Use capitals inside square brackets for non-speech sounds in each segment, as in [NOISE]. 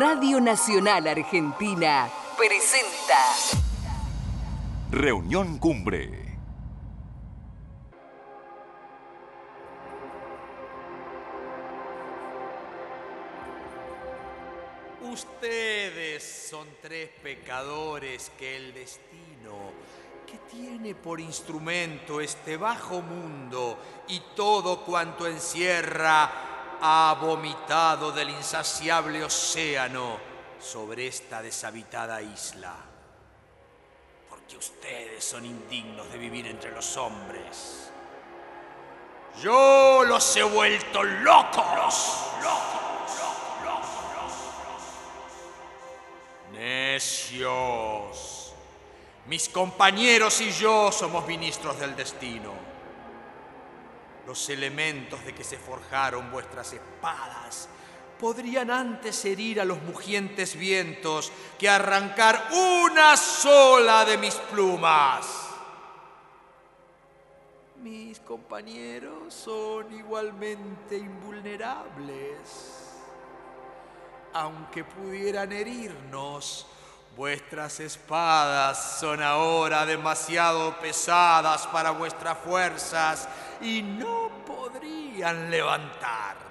Radio Nacional Argentina presenta Reunión Cumbre. Ustedes son tres pecadores que el destino, que tiene por instrumento este bajo mundo y todo cuanto encierra, ha vomitado del insaciable océano sobre esta deshabitada isla. Porque ustedes son indignos de vivir entre los hombres. Yo los he vuelto locos. Necios. Mis compañeros y yo somos ministros del destino. Los elementos de que se forjaron vuestras espadas podrían antes herir a los mugientes vientos que arrancar una sola de mis plumas. Mis compañeros son igualmente invulnerables. Aunque pudieran herirnos, vuestras espadas son ahora demasiado pesadas para vuestras fuerzas y no podrían levantarla.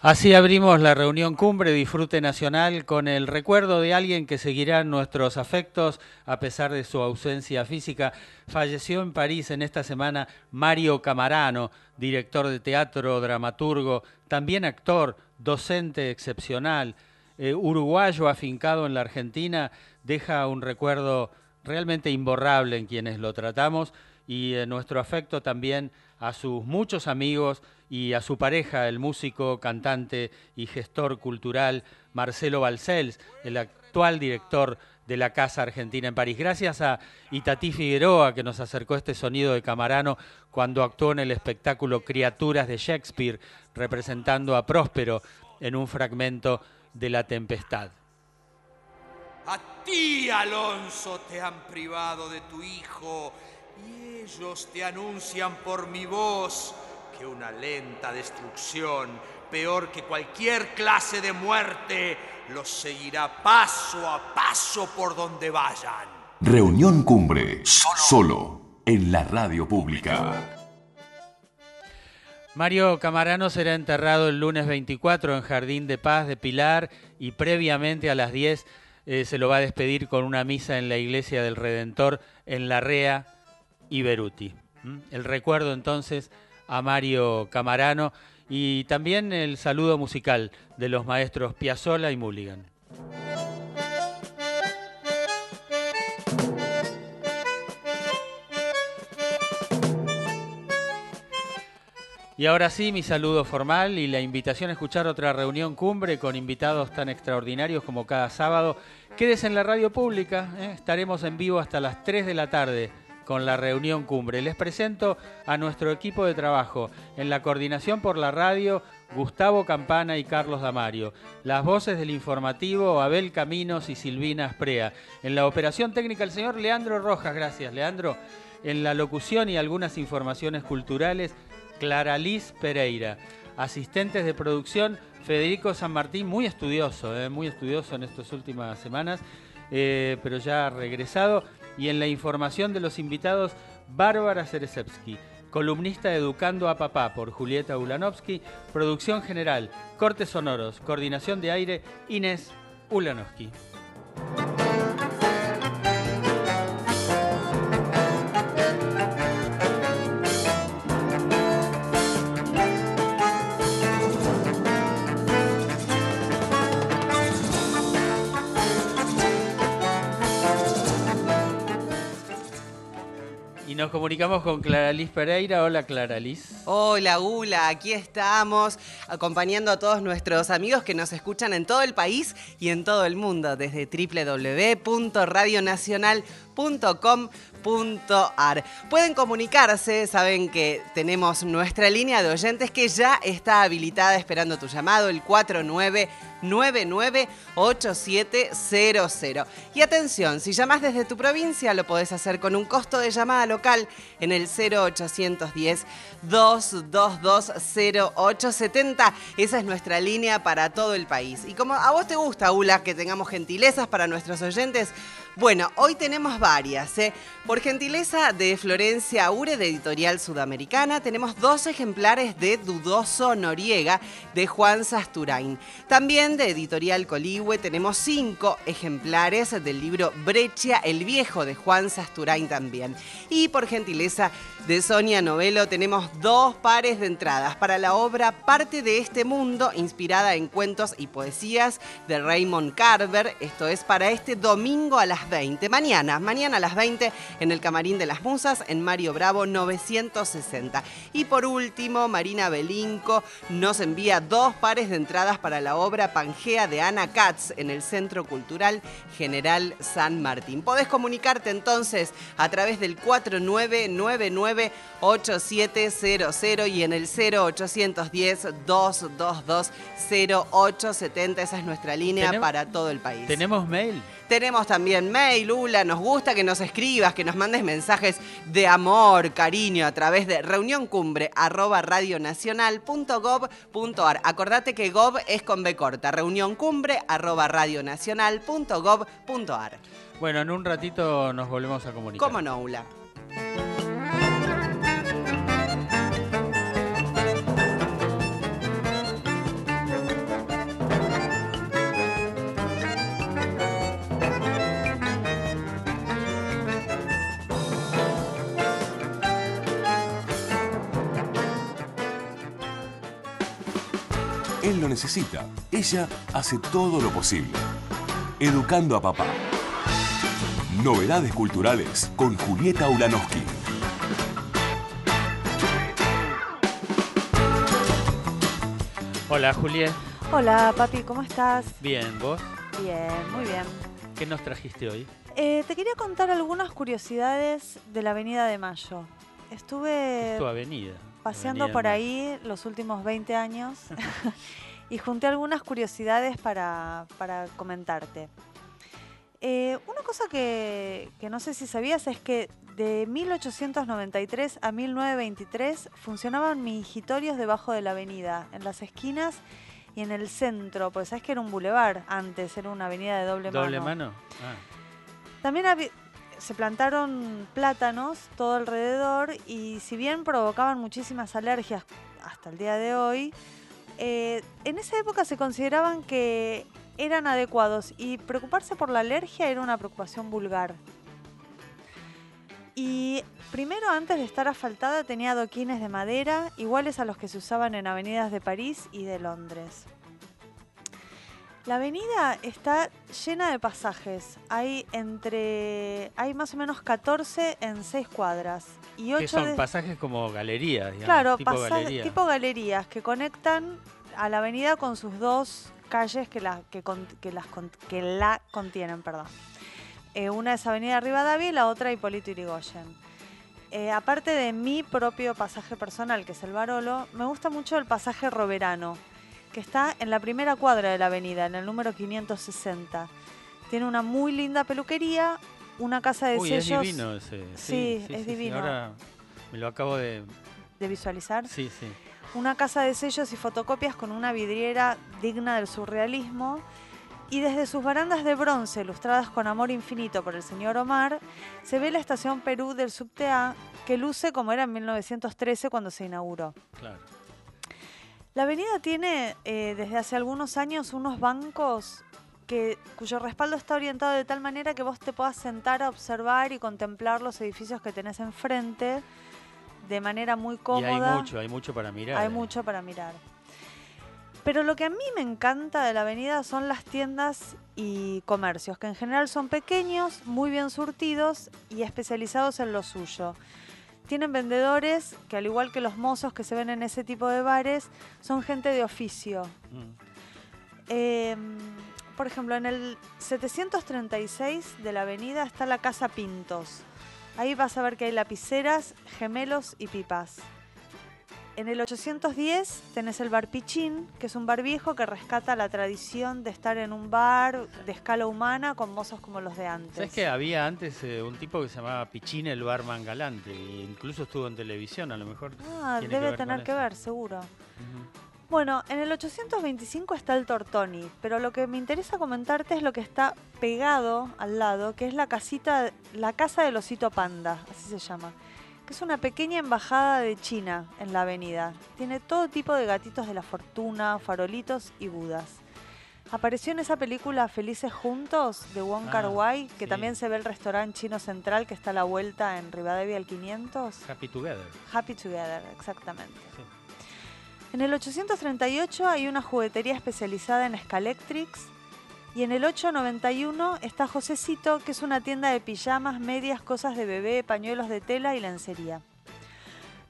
Así abrimos la reunión cumbre Disfrute Nacional con el recuerdo de alguien que seguirá nuestros afectos a pesar de su ausencia física. Falleció en París en esta semana Mario Camarano, director de teatro, dramaturgo, también actor, docente excepcional, eh, uruguayo afincado en la Argentina, deja un recuerdo realmente imborrable en quienes lo tratamos y eh, nuestro afecto también a sus muchos amigos y a su pareja, el músico, cantante y gestor cultural Marcelo Balcells, el actual director de la Casa Argentina en París. Gracias a Itatí Figueroa que nos acercó este sonido de Camarano cuando actuó en el espectáculo Criaturas de Shakespeare, representando a Próspero en un fragmento de La Tempestad. A ti, Alonso, te han privado de tu hijo y ellos te anuncian por mi voz que una lenta destrucción, peor que cualquier clase de muerte, los seguirá paso a paso por donde vayan. Reunión Cumbre. Solo, en la radio pública. Mario Camarano será enterrado el lunes 24 en Jardín de Paz de Pilar y previamente a las 10 eh, se lo va a despedir con una misa en la iglesia del Redentor en La Rea y Beruti. El recuerdo entonces a Mario Camarano y también el saludo musical de los maestros Piazzolla y Mulligan. Y ahora sí, mi saludo formal y la invitación a escuchar otra reunión cumbre con invitados tan extraordinarios como cada sábado. Quédese en la radio pública, ¿eh? estaremos en vivo hasta las 3 de la tarde con la reunión cumbre. Les presento a nuestro equipo de trabajo. En la coordinación por la radio, Gustavo Campana y Carlos Damario. Las voces del informativo, Abel Caminos y Silvina Asprea. En la operación técnica, el señor Leandro Rojas. Gracias, Leandro. En la locución y algunas informaciones culturales, Clara Liz Pereira. Asistentes de producción, Federico San Martín, muy estudioso, eh, muy estudioso en estas últimas semanas, eh, pero ya regresado. Y en la información de los invitados, Bárbara Ceresevsky, columnista Educando a Papá por Julieta Ulanovsky, producción general, cortes sonoros, coordinación de aire, Inés Ulanovsky. Nos comunicamos con Clara Liz Pereira. Hola Clara Liz. Hola Gula, aquí estamos acompañando a todos nuestros amigos que nos escuchan en todo el país y en todo el mundo desde www.radionacional.com www.radionacional.gov.ar. Pueden comunicarse, saben que tenemos nuestra línea de oyentes que ya está habilitada esperando tu llamado, el 49998700. Y atención, si llamas desde tu provincia lo podés hacer con un costo de llamada local en el 0810 222 0870. Esa es nuestra línea para todo el país. Y como a vos te gusta, Ula, que tengamos gentilezas para nuestros oyentes, bueno, hoy tenemos varias. ¿eh? Por gentileza de Florencia Ure, de Editorial Sudamericana, tenemos dos ejemplares de Dudoso Noriega, de Juan Sasturain. También de Editorial Coligüe tenemos cinco ejemplares del libro Breccia el Viejo, de Juan Sasturain también. Y por gentileza de Sonia Novelo tenemos dos pares de entradas para la obra Parte de este mundo, inspirada en cuentos y poesías de Raymond Carver. Esto es para este domingo a las 20. Mañana, mañana a las 20 en el Camarín de las Musas, en Mario Bravo 960. Y por último, Marina Belinco nos envía dos pares de entradas para la obra Pangea de Ana Katz en el Centro Cultural General San Martín. Podés comunicarte entonces a través del 4999 8700 y en el 0810 222 0870. Esa es nuestra línea para todo el país. ¿Tenemos mail? Tenemos también mail, Lula, nos gusta que nos escribas, que nos mandes mensajes de amor, cariño a través de reunioncumbre arroba radionacional.gov.ar. Acordate que gov es con B corta, reunioncumbre arroba radionacional.gov.ar. Bueno, en un ratito nos volvemos a comunicar. ¿Cómo no, Ula? Él lo necesita. Ella hace todo lo posible. Educando a papá. Novedades culturales con Julieta Ulanowski. Hola, Julián. Hola, papi, ¿cómo estás? Bien, ¿vos? Bien, muy bien. ¿Qué nos trajiste hoy? Eh, te quería contar algunas curiosidades de la Avenida de Mayo. Estuve Es tu avenida. Paseando por ahí los últimos 20 años [LAUGHS] [LAUGHS] y junté algunas curiosidades para, para comentarte. Eh, una cosa que, que no sé si sabías es que de 1893 a 1923 funcionaban mingitorios debajo de la avenida, en las esquinas y en el centro, porque sabes que era un bulevar antes, era una avenida de doble, ¿Doble mano. mano? Ah. También habi- se plantaron plátanos todo alrededor y si bien provocaban muchísimas alergias hasta el día de hoy, eh, en esa época se consideraban que eran adecuados y preocuparse por la alergia era una preocupación vulgar. Y primero, antes de estar asfaltada, tenía adoquines de madera iguales a los que se usaban en avenidas de París y de Londres. La avenida está llena de pasajes. Hay entre. hay más o menos 14 en 6 cuadras. Y Que 8 son de. pasajes como galerías, digamos. Claro, tipo galería. tipo galerías que conectan a la avenida con sus dos calles que la, que con- que las que la contienen. Perdón. Eh, una es Avenida Rivadavia y la otra Hipólito Yrigoyen. Eh, aparte de mi propio pasaje personal, que es el Barolo, me gusta mucho el pasaje Roverano, que está en la primera cuadra de la avenida, en el número 560. Tiene una muy linda peluquería, una casa de Uy, es sellos divino ese. Sí, es divino. Ahora me lo acabo de... de visualizar. Sí, sí. una casa de sellos y fotocopias con una vidriera digna del surrealismo. Y desde sus barandas de bronce, ilustradas con amor infinito por el señor Omar, se ve la estación Perú del subte A, que luce como era en 1913 cuando se inauguró. Claro. La avenida tiene eh, desde hace algunos años unos bancos que, cuyo respaldo está orientado de tal manera que vos te puedas sentar a observar y contemplar los edificios que tenés enfrente de manera muy Y cómoda. hay mucho, hay mucho para mirar. Hay eh. mucho para mirar. Pero lo que a mí me encanta de la avenida son las tiendas y comercios, que en general son pequeños, muy bien surtidos y especializados en lo suyo. Tienen vendedores que al igual que los mozos que se ven en ese tipo de bares, son gente de oficio. Mm. Eh, por ejemplo, en el 736 de la avenida está la Casa Pintos. Ahí vas a ver que hay lapiceras, gemelos y pipas. En el 810 tenés el bar Pichín, que es un bar viejo que rescata la tradición de estar en un bar de escala humana con mozos como los de antes. ¿Sabes que había antes eh, un tipo que se llamaba Pichín el barman galante? E incluso estuvo en televisión, a lo mejor. Ah, tiene debe tener que ver, seguro. Bueno, en el 825 está el Tortoni, pero lo que me interesa comentarte es lo que está pegado al lado, que es la casita, la casa del osito panda, así se llama, que es una pequeña embajada de China en la avenida. Tiene todo tipo de gatitos de la fortuna, farolitos y budas. Apareció en esa película Felices Juntos de Wong Ah, Kar Wai, que sí. también se ve el restaurante chino central que está a la vuelta en Rivadavia al 500. Happy Together. Happy Together, exactamente. sí. En el 838 hay una juguetería especializada en Scalectrix. Y en el 891 está Josecito, que es una tienda de pijamas, medias, cosas de bebé, pañuelos de tela y lencería.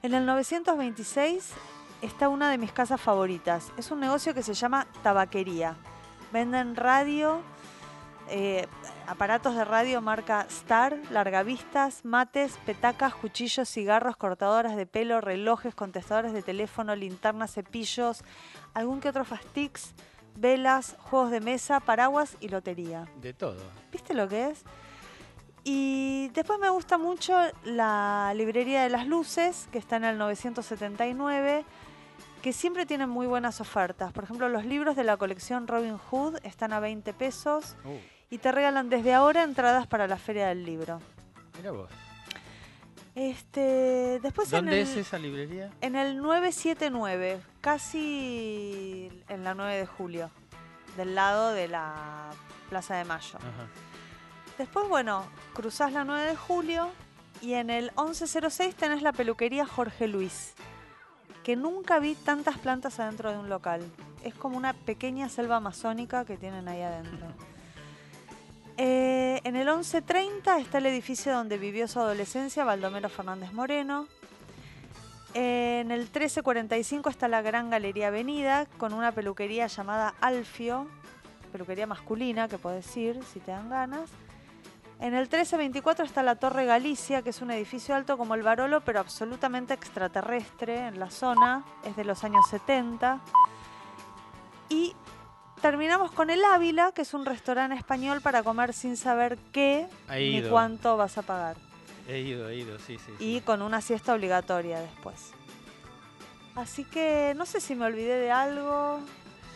En el 926 está una de mis casas favoritas. Es un negocio que se llama Tabaquería. Venden radio, eh, aparatos de radio marca Star, largavistas, mates, petacas, cuchillos, cigarros, cortadoras de pelo, relojes, contestadores de teléfono, linternas, cepillos, algún que otro fastix, velas, juegos de mesa, paraguas y lotería. De todo. ¿Viste lo que es? Y después me gusta mucho la librería de las luces, que está en el 979, que siempre tienen muy buenas ofertas. Por ejemplo, los libros de la colección Robin Hood están a 20 pesos Uh, y te regalan desde ahora entradas para la Feria del Libro. mira vos. Este, después en ¿Dónde el, es esa librería? en el 979, casi en la 9 de julio, del lado de la Plaza de Mayo. Ajá. Después, bueno, cruzás la 9 de julio y en el 1106 tenés la peluquería Jorge Luis, que nunca vi tantas plantas adentro de un local. Es como una pequeña selva amazónica que tienen ahí adentro. [LAUGHS] Eh, en el 1130 está el edificio donde vivió su adolescencia Baldomero Fernández Moreno. En el 1345 está la Gran Galería Avenida con una peluquería llamada Alfio, peluquería masculina que podés ir si te dan ganas. En el 1324 está la Torre Galicia, que es un edificio alto como el Barolo, pero absolutamente extraterrestre en la zona. Es de los años 70. Y terminamos con el Ávila, que es un restaurante español para comer sin saber qué ni cuánto vas a pagar. He ido, he ido, sí, sí. Y sí. con una siesta obligatoria después. Así que no sé si me olvidé de algo.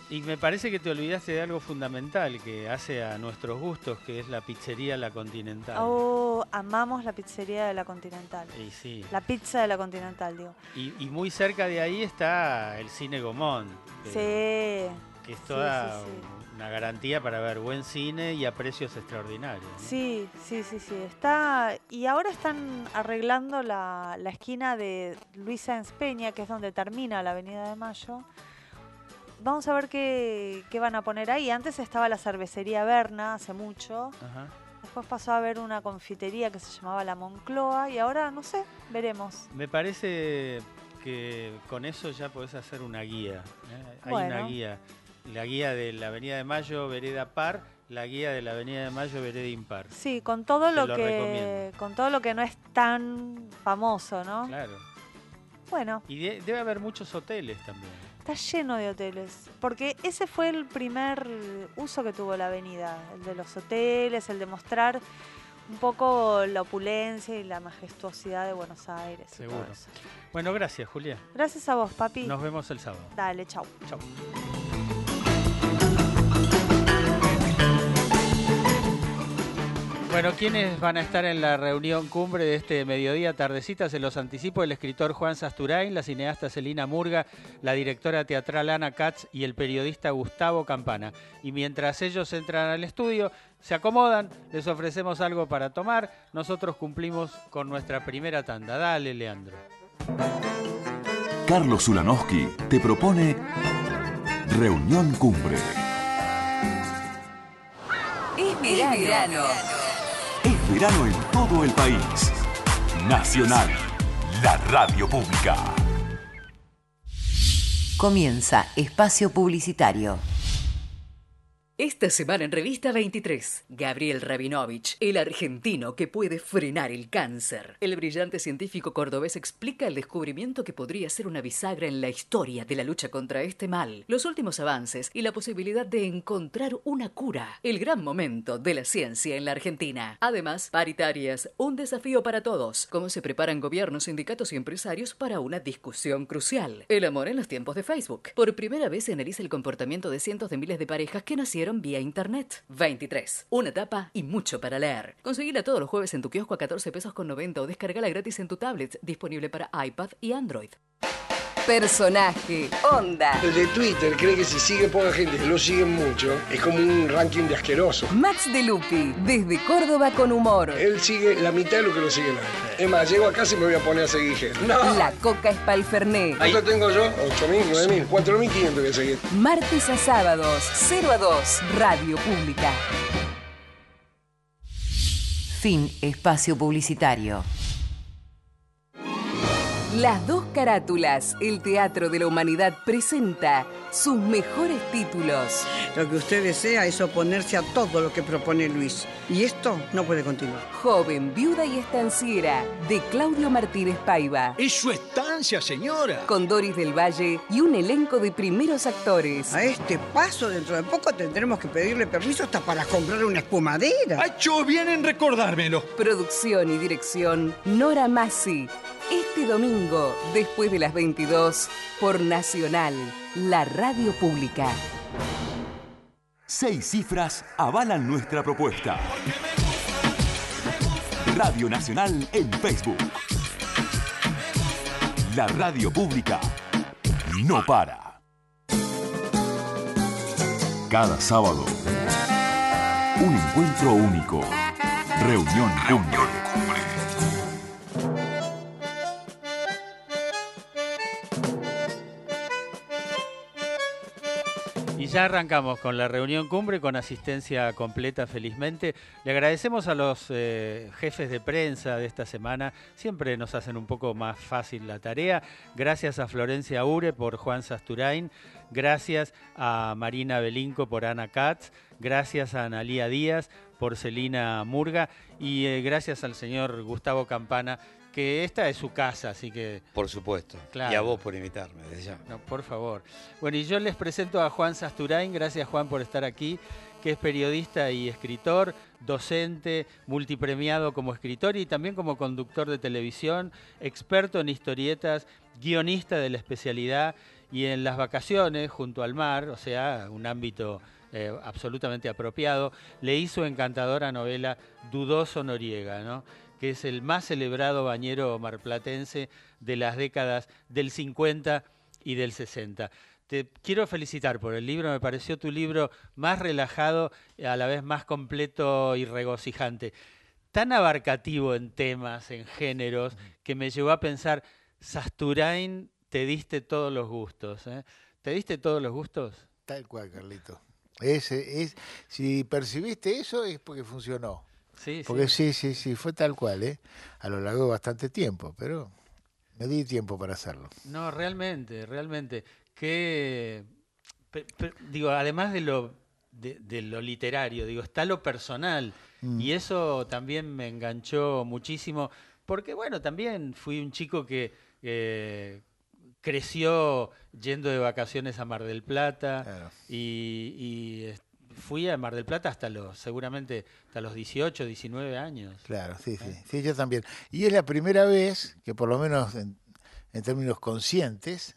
Y me parece que te olvidaste de algo fundamental que hace a nuestros gustos, que es la pizzería La Continental. Oh, amamos la pizzería de la Continental. Y sí. La pizza de la Continental, digo. Y, y muy cerca de ahí está el Cine Gomón. Sí. Que es Sí, toda sí, sí. una garantía para ver buen cine y a precios extraordinarios. ¿no? Sí, sí, sí, sí. Está. Y ahora están arreglando la, la esquina de Luis Sáenz Peña, que es donde termina la Avenida de Mayo. Vamos a ver qué, qué van a poner ahí. Antes estaba la cervecería Berna, hace mucho. Ajá. Después pasó a haber una confitería que se llamaba La Moncloa. Y ahora, no sé, veremos. Me parece que con eso ya podés hacer una guía. ¿eh? Hay una guía. La guía de la Avenida de Mayo, vereda par, la guía de la Avenida de Mayo, vereda impar. Sí, con todo Te lo, lo que recomiendo. con todo lo que no es tan famoso, ¿no? Claro. Bueno, Y de- debe haber muchos hoteles también. está lleno de hoteles, porque ese fue el primer uso que tuvo la avenida, el de los hoteles, el de mostrar un poco la opulencia y la majestuosidad de Buenos Aires. Seguro. Bueno, gracias, Julia. Gracias a vos, papi. Nos vemos el sábado. Dale, chau. Chau. Bueno, ¿quiénes van a estar en la reunión cumbre de este mediodía tardecita? Se los anticipo el escritor Juan Sasturain, la cineasta Celina Murga, la directora teatral Ana Katz y el periodista Gustavo Campana. Y mientras ellos entran al estudio, se acomodan, les ofrecemos algo para tomar, nosotros cumplimos con nuestra primera tanda. Dale, Leandro. Carlos Zulanowski te propone Reunión Cumbre. Es verano. Es verano en todo el país. Nacional, la radio pública. Comienza espacio publicitario. Esta semana en Revista 23, Gabriel Rabinovich, el argentino que puede frenar el cáncer. El brillante científico cordobés explica el descubrimiento que podría ser una bisagra en la historia de la lucha contra este mal, los últimos avances y la posibilidad de encontrar una cura. El gran momento de la ciencia en la Argentina. Además, paritarias, un desafío para todos. Cómo se preparan gobiernos, sindicatos y empresarios para una discusión crucial. El amor en los tiempos de Facebook. Por primera vez se analiza el comportamiento de cientos de miles de parejas que nacieron vía internet. 23. Una tapa y mucho para leer. Conseguila todos los jueves en tu kiosco a 14 pesos con 90 o descargala gratis en tu tablet, disponible para iPad y Android. Personaje, onda. El de Twitter cree que si sigue poca gente, que lo siguen mucho, es como un ranking de asqueroso. Max de Lupi, desde Córdoba con humor. Él sigue la mitad de lo que lo sigue nadie. Es más, llego a casa y me voy a poner a seguir gente. No. La Coca Espalferné. ¿Cuánto tengo yo? 8.000, 9.000, 4.500 que seguir. Martes a sábados, 0 a 2, Radio Pública. Fin espacio publicitario. Las dos carátulas, el Teatro de la Humanidad presenta sus mejores títulos. Lo que usted desea es oponerse a todo lo que propone Luis. Y esto no puede continuar. Joven, viuda y estanciera, de Claudio Martínez Paiva. Es su estancia, señora. Con Doris del Valle y un elenco de primeros actores. A este paso, dentro de poco tendremos que pedirle permiso hasta para comprar una espumadera. Ha hecho bien en recordármelo. Producción y dirección, Nora Massi. Este domingo, después de las 22, por Nacional, la radio pública. Seis cifras avalan nuestra propuesta. Radio Nacional en Facebook. La radio pública no para. Cada sábado, un encuentro único. Reunión Cumbre. Ya arrancamos con la reunión cumbre con asistencia completa felizmente. Le agradecemos a los eh, jefes de prensa de esta semana, siempre nos hacen un poco más fácil la tarea. Gracias a Florencia Ure por Juan Sasturain, gracias a Marina Belinco por Ana Katz, gracias a Analía Díaz por Celina Murga y eh, gracias al señor Gustavo Campana que esta es su casa, así que... Por supuesto. Claro. Y a vos por invitarme, desde ya. No, por favor. Bueno, y yo les presento a Juan Sasturain, gracias Juan por estar aquí, que es periodista y escritor, docente, multipremiado como escritor y también como conductor de televisión, experto en historietas, guionista de la especialidad y en las vacaciones junto al mar, o sea, un ámbito eh, absolutamente apropiado, leí su encantadora novela Dudoso Noriega, ¿no? Que es el más celebrado bañero marplatense de las décadas del 50 y del 60. Te quiero felicitar por el libro, me pareció tu libro más relajado, a la vez más completo y regocijante. Tan abarcativo en temas, en géneros, que me llevó a pensar, Sasturain, te diste todos los gustos. ¿eh? ¿Te diste todos los gustos? Tal cual, Carlito. Es, es, si percibiste eso es porque funcionó. Sí, Porque sí. sí, sí, sí, fue tal cual, ¿eh? A lo largo de bastante tiempo, pero me di tiempo para hacerlo. No, realmente, realmente. Que, digo, además de lo, de, de lo literario, digo, está lo personal. Mm. Y eso también me enganchó muchísimo, porque bueno, también fui un chico que eh, creció yendo de vacaciones a Mar del Plata Claro. y, y, fui a Mar del Plata hasta los, seguramente, hasta los 18, 19 años. Claro, sí, sí, sí, yo también. Y es la primera vez que por lo menos en, en términos conscientes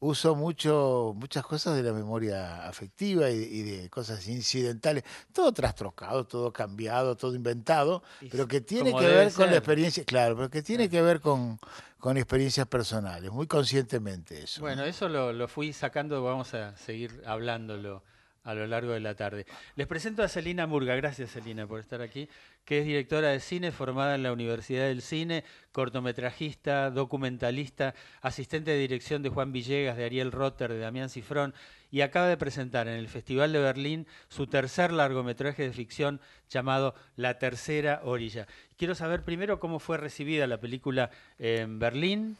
uso mucho muchas cosas de la memoria afectiva y, y de cosas incidentales, todo trastrocado, todo cambiado, todo inventado, Y pero que tiene que ver con la experiencia, claro, pero que tiene que ver con, con experiencias personales, muy conscientemente eso. Bueno, ¿no? eso lo, lo fui sacando, vamos a seguir hablándolo a lo largo de la tarde. Les presento a Celina Murga, gracias Celina por estar aquí, que es directora de cine formada en la Universidad del Cine, cortometrajista, documentalista, asistente de dirección de Juan Villegas, de Ariel Rotter, de Damián Cifrón, y acaba de presentar en el Festival de Berlín su tercer largometraje de ficción llamado La Tercera Orilla. Quiero saber primero cómo fue recibida la película en Berlín.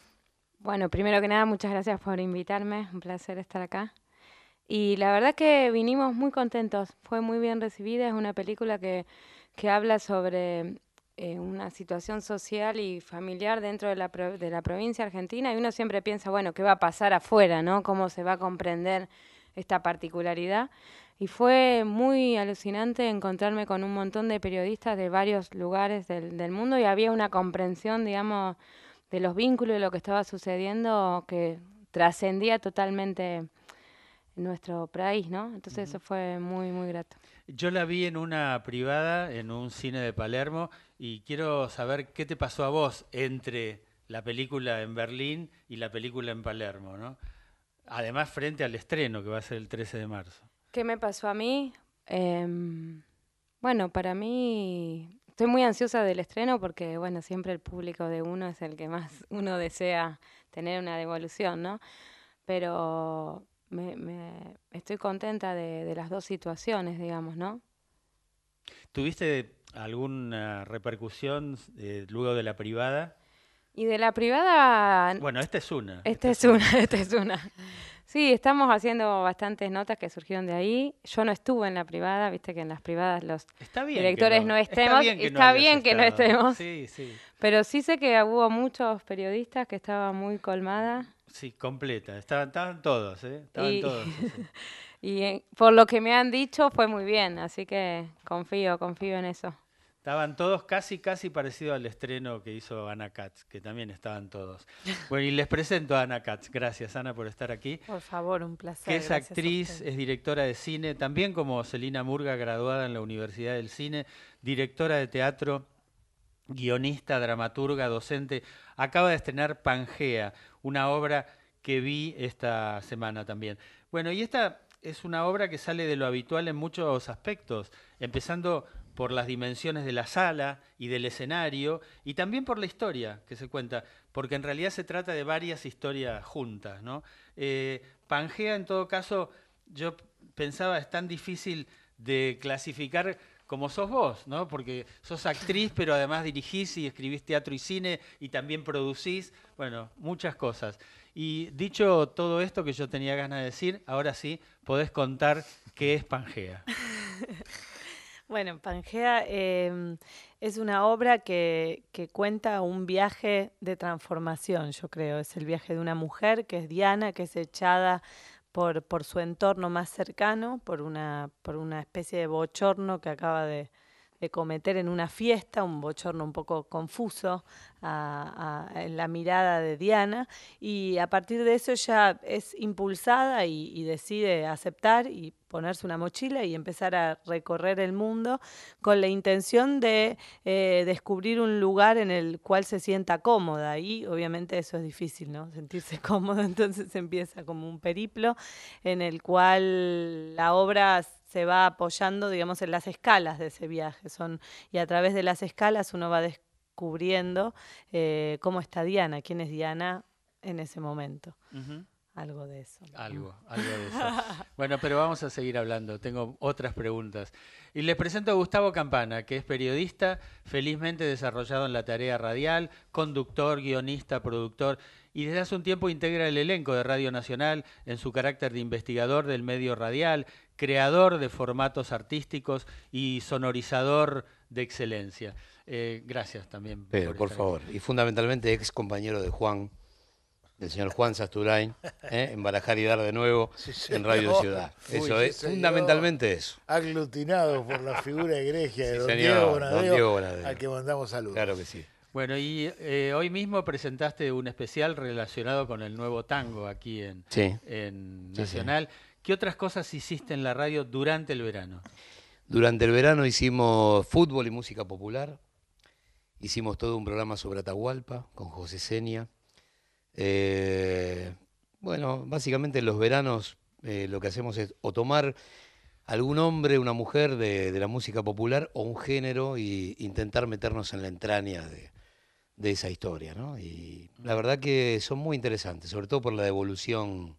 Bueno, primero que nada, muchas gracias por invitarme. Un placer estar acá. Y la verdad que vinimos muy contentos, fue muy bien recibida, es una película que, que habla sobre eh, una situación social y familiar dentro de la, pro- de la provincia argentina y uno siempre piensa, bueno, ¿qué va a pasar afuera, no? ¿Cómo se va a comprender esta particularidad? Y fue muy alucinante encontrarme con un montón de periodistas de varios lugares del, del mundo y había una comprensión, digamos, de los vínculos y lo que estaba sucediendo que trascendía totalmente nuestro país, ¿no? Entonces eso fue muy, muy grato. Yo la vi en una privada, en un cine de Palermo, y quiero saber qué te pasó a vos entre la película en Berlín y la película en Palermo, ¿no? Además, frente al estreno, que va a ser el 13 de marzo. ¿Qué me pasó a mí? Em, bueno, para mí estoy muy ansiosa del estreno porque, bueno, siempre el público de uno es el que más uno desea tener una devolución, ¿no? Pero me, me- estoy contenta de, de las dos situaciones, digamos, ¿no? ¿Tuviste alguna repercusión eh, luego de la privada? Y de la privada... Bueno, esta es una. Esta es una, [LAUGHS] esta es una. Sí, estamos haciendo bastantes notas que surgieron de ahí. Yo no estuve en la privada, viste que en las privadas los Está bien directores no- no, está estemos. bien y que no está hayas bien que no estemos. Sí, sí. Pero sí sé que hubo muchos periodistas que estaban muy colmadas. Sí, completa. Estaban, estaban todos, ¿eh? Estaban Y- todos. [LAUGHS] sí. Y por lo que me han dicho fue muy bien, así que confío, confío en eso. Estaban todos casi, casi parecido al estreno que hizo Ana Katz, que también estaban todos. [LAUGHS] Bueno, y les presento a Ana Katz. Gracias, Ana, por estar aquí. Por favor, un placer. que es actriz, es directora de cine, también como Celina Murga, graduada en la Universidad del Cine, directora de teatro, guionista, dramaturga, docente. Acaba de estrenar Pangea, una obra que vi esta semana también. Bueno, y esta es una obra que sale de lo habitual en muchos aspectos, empezando por las dimensiones de la sala y del escenario, y también por la historia que se cuenta, porque en realidad se trata de varias historias juntas. ¿no? Eh, Pangea, en todo caso, yo pensaba, es tan difícil de clasificar como sos vos, ¿no? Porque sos actriz, pero además dirigís y escribís teatro y cine y también producís, bueno, muchas cosas. Y dicho todo esto que yo tenía ganas de decir, ahora sí, podés contar qué es Pangea. [LAUGHS] Bueno, Pangea eh, es una obra que cuenta un viaje de transformación, yo creo. Es el viaje de una mujer que es Diana, que es echada por, por su entorno más cercano, por una, por una especie de bochorno que acaba de, de cometer en una fiesta, un bochorno un poco confuso a- en la mirada de Diana, y a partir de eso ella es impulsada y, y decide aceptar y ponerse una mochila y empezar a recorrer el mundo con la intención de eh, descubrir un lugar en el cual se sienta cómoda y obviamente eso es difícil, ¿no? Sentirse [LAUGHS] cómodo, entonces empieza como un periplo en el cual la obra se va apoyando, digamos, en las escalas de ese viaje. Son, y a través de las escalas uno va descubriendo eh, cómo está Diana, quién es Diana en ese momento. Algo de eso. ¿no? Algo, algo de eso. [LAUGHS] Bueno, pero vamos a seguir hablando. Tengo otras preguntas. Y les presento a Gustavo Campana, que es periodista, felizmente desarrollado en la tarea radial, conductor, guionista, productor, y desde hace un tiempo integra el elenco de Radio Nacional en su carácter de investigador del medio radial, creador de formatos artísticos y sonorizador de excelencia. Eh, gracias también. Pero, por favor, y fundamentalmente ex compañero de Juan, del señor Juan Sasturain, [LAUGHS] ¿eh? en Barajar y Dar de nuevo en Radio. Ciudad. Uy, Eso sí, es señor. fundamentalmente eso. Aglutinado por la figura egregia de Sí, don, señor, Diego don Bonadeo, Diego Bonadeo. al que mandamos saludos. Claro que sí. Bueno, y eh, hoy mismo presentaste un especial relacionado con el nuevo tango aquí en, Sí. en Sí, sí. Nacional. ¿Qué otras cosas hiciste en la radio durante el verano? Durante el verano hicimos fútbol y música popular. Hicimos todo un programa sobre Atahualpa con José Seña. Eh, bueno, básicamente en los veranos eh, lo que hacemos es o tomar algún hombre, una mujer de, de la música popular o un género y intentar meternos en la entraña de, de esa historia. ¿no? Y la verdad que son muy interesantes, sobre todo por la devolución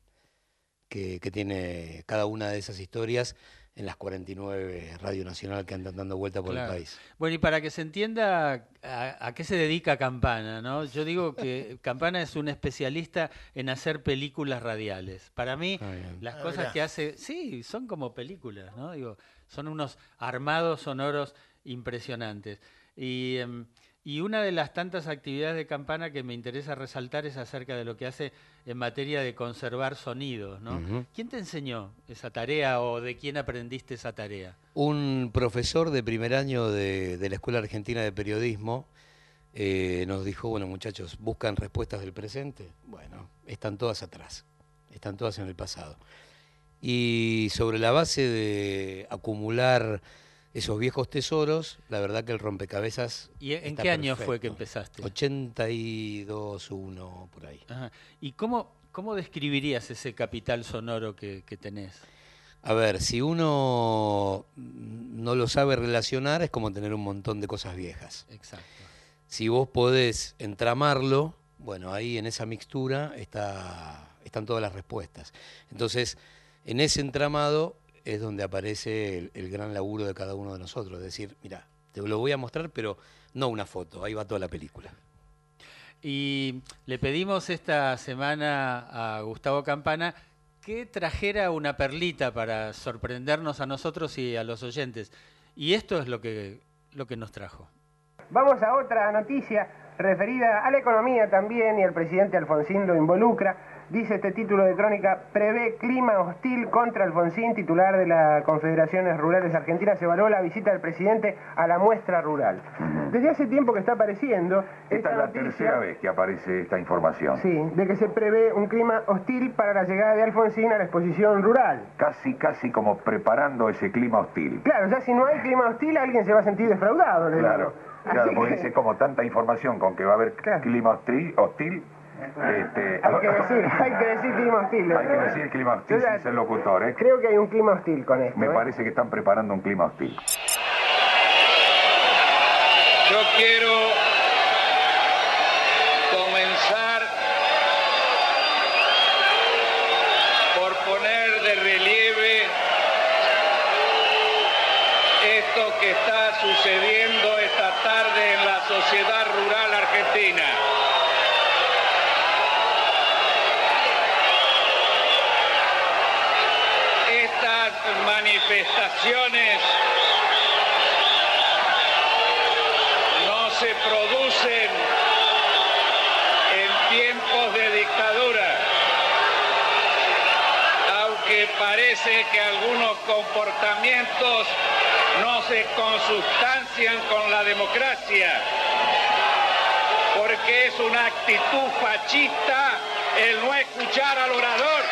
que, que tiene cada una de esas historias en las 49 Radio Nacional que andan dando vuelta por Claro. el país. Bueno, y para que se entienda a, a qué se dedica Campana, ¿no? Yo digo que [LAUGHS] Campana es un especialista en hacer películas radiales. Para mí, las Ah, cosas mirá. que hace, sí, son como películas, ¿no? Digo, son unos armados sonoros impresionantes. Y, em, y una de las tantas actividades de Campana que me interesa resaltar es acerca de lo que hace en materia de conservar sonidos, ¿no? ¿Quién te enseñó esa tarea o de quién aprendiste esa tarea? Un profesor de primer año de, de la Escuela Argentina de Periodismo eh, nos dijo, bueno muchachos, ¿buscan respuestas del presente? Bueno, están todas atrás, están todas en el pasado. Y sobre la base de acumular esos viejos tesoros, la verdad que el rompecabezas... ¿Y en está qué año fue que empezaste? 82, 1, por ahí. Ajá. ¿Y cómo, cómo describirías ese capital sonoro que, que tenés? A ver, si uno no lo sabe relacionar, es como tener un montón de cosas viejas. Exacto. Si vos podés entramarlo, bueno, ahí en esa mixtura está, están todas las respuestas. Entonces, en ese entramado es donde aparece el, el gran laburo de cada uno de nosotros. Es decir, mira, te lo voy a mostrar, pero no una foto, ahí va toda la película. Y le pedimos esta semana a Gustavo Campana que trajera una perlita para sorprendernos a nosotros y a los oyentes. Y esto es lo que, lo que nos trajo. Vamos a otra noticia referida a la economía también y el presidente Alfonsín lo involucra. Dice este título de crónica, prevé clima hostil contra Alfonsín, titular de la Confederaciones Rurales Argentinas, evaluó la visita del presidente a la muestra rural. Desde hace tiempo que está apareciendo Esta es la noticia- tercera vez que aparece esta información. Sí, de que se prevé un clima hostil para la llegada de Alfonsín a la exposición rural. Casi, casi como preparando ese clima hostil. Claro, ya si no hay clima hostil, alguien se va a sentir defraudado. Claro, claro, porque que- dice como tanta información con que va a haber clima hostil, hostil este, [LAUGHS] Hay que [LAUGHS] decir, hay que decir clima hostil. hay que decir clima hostil, Yo ya- dice el locutor, ¿eh? Creo que hay un clima hostil con esto. Me ¿eh? parece que están preparando un clima hostil. Yo quiero comenzar por poner de relieve esto que está sucediendo esta tarde en la sociedad rural argentina. Estas manifestaciones no se producen en tiempos de dictadura, aunque parece que algunos comportamientos no se consustancian con la democracia, porque es una actitud fascista el no escuchar al orador.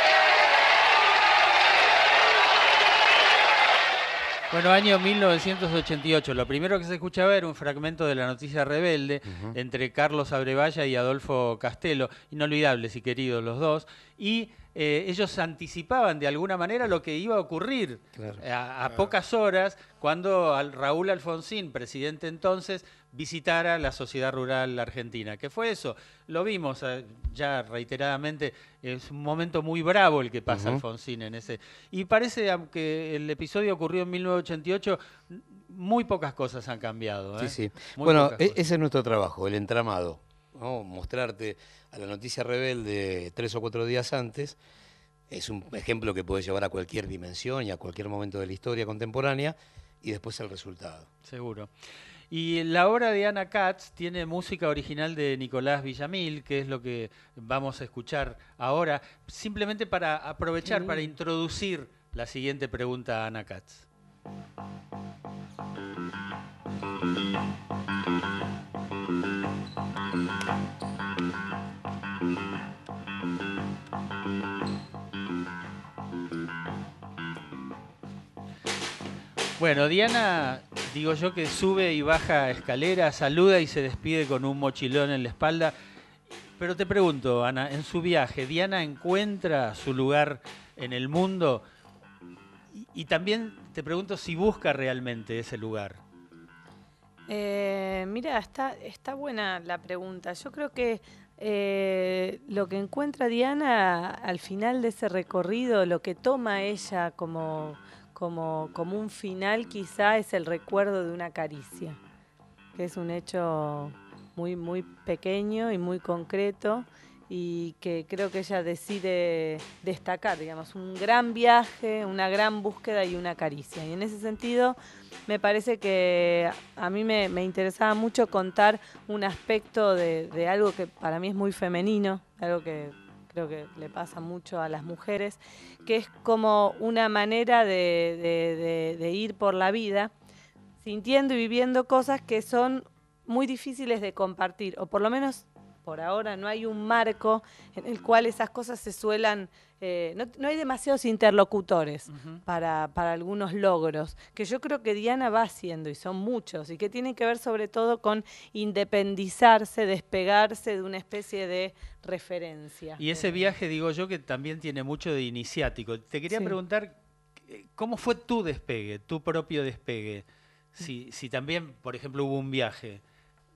Bueno, año 1988. Lo primero que se escuchaba era un fragmento de la noticia rebelde entre Carlos Abrevaya y Adolfo Castelo, inolvidables y queridos los dos, y eh, ellos anticipaban de alguna manera lo que iba a ocurrir eh, a, a pocas horas cuando al Raúl Alfonsín, presidente entonces, visitara la sociedad rural argentina. ¿Qué fue eso? Lo vimos eh, ya reiteradamente, es un momento muy bravo el que pasa Ujú. Alfonsín en ese. Y parece, aunque el episodio ocurrió en 1988, muy pocas cosas han cambiado. Sí, ¿eh? sí. Muy Bueno, e- ese es nuestro trabajo, el entramado. ¿no? Mostrarte a la noticia rebelde tres o cuatro días antes. Es un ejemplo que puede llevar a cualquier dimensión y a cualquier momento de la historia contemporánea y después el resultado. Seguro. Y la obra de Ana Katz tiene música original de Nicolás Villamil, que es lo que vamos a escuchar ahora, simplemente para aprovechar, para introducir la siguiente pregunta a Ana Katz. Bueno, Diana, digo yo que sube y baja escalera, saluda y se despide con un mochilón en la espalda. Pero te pregunto, Ana, en su viaje, ¿Diana encuentra su lugar en el mundo? Y, también te pregunto si busca realmente ese lugar. Eh, mira, está, está buena la pregunta. Yo creo que eh, lo que encuentra Diana al final de ese recorrido, lo que toma ella como, como, como un final quizá es el recuerdo de una caricia, que es un hecho muy, muy pequeño y muy concreto y que creo que ella decide destacar, digamos, un gran viaje, una gran búsqueda y una caricia. Y en ese sentido, me parece que a mí me, me interesaba mucho contar un aspecto de, de algo que para mí es muy femenino, algo que creo que le pasa mucho a las mujeres, que es como una manera de, de- de- de ir por la vida sintiendo y viviendo cosas que son muy difíciles de compartir, o por lo menos por ahora no hay un marco en el cual esas cosas se suelan, eh, no, no hay demasiados interlocutores para, para algunos logros, que yo creo que Diana va haciendo, y son muchos, y que tienen que ver sobre todo con independizarse, despegarse de una especie de referencia. Y ese viaje, digo yo, que también tiene mucho de iniciático. Te quería Sí. preguntar, eh, ¿cómo fue tu despegue, tu propio despegue? Si, si también, por ejemplo, hubo un viaje.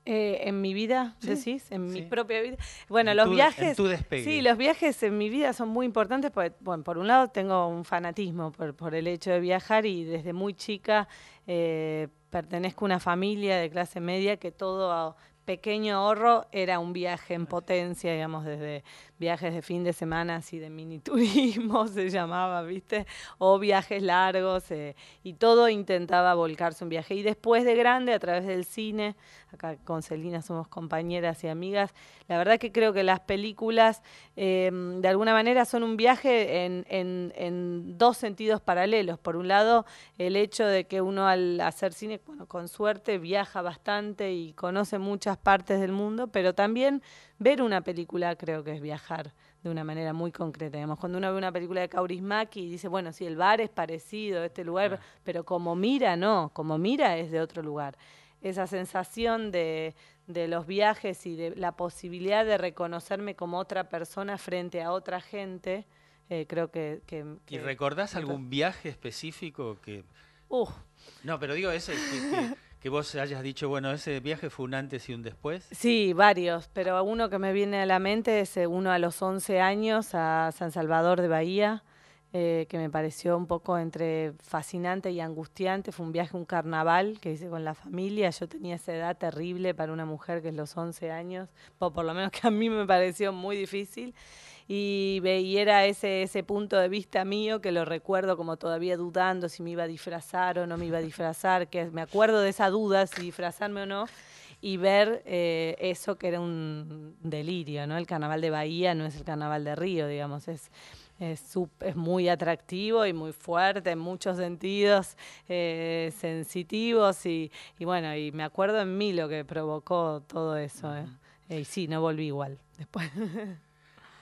Eh, en mi vida, Sí, decís, en mi propia vida. Bueno, En los tu- en viajes. despegue. Sí, los viajes en mi vida son muy importantes porque, bueno, por un lado tengo un fanatismo por, por el hecho de viajar y desde muy chica eh, pertenezco a una familia de clase media que todo pequeño ahorro era un viaje en potencia, digamos, desde viajes de fin de semana, así de mini turismo [LAUGHS] se llamaba, ¿viste? O viajes largos, eh, y todo intentaba volcarse un viaje. Y después de grande, a través del cine, acá con Celina somos compañeras y amigas, la verdad que creo que las películas eh, de alguna manera son un viaje en, en- en dos sentidos paralelos. Por un lado, el hecho de que uno al hacer cine, bueno, con suerte, viaja bastante y conoce muchas partes del mundo, pero también ver una película creo que es viajar de una manera muy concreta. Digamos, cuando uno ve una película de Kaurismäki y dice, bueno, sí, el bar es parecido, este lugar, pero como mira, no, como mira es de otro lugar. Esa sensación de, de los viajes y de la posibilidad de reconocerme como otra persona frente a otra gente, eh, creo que... que- ¿Y que- recordás algún viaje específico que... Uh, No, pero digo ese que, que- vos hayas dicho, bueno, ese viaje fue un antes y un después. Sí, varios, pero uno que me viene a la mente es eh, uno a los 11 años a San Salvador de Bahía, eh, que me pareció un poco entre fascinante y angustiante. Fue un viaje, un carnaval que hice con la familia. Yo tenía esa edad terrible para una mujer que es los 11 años, o por lo menos que a mí me pareció muy difícil. Y, ve- y era ese, ese punto de vista mío que lo recuerdo como todavía dudando si me iba a disfrazar o no me iba a disfrazar, que me acuerdo de esa duda si disfrazarme o no y ver eh, eso que era un delirio, ¿no? El carnaval de Bahía no es el carnaval de Río, digamos, es, es, sup- es muy atractivo y muy fuerte en muchos sentidos, eh, sensitivos y, y bueno, y me acuerdo en mí lo que provocó todo eso, ¿eh? y sí, no volví igual después. [LAUGHS]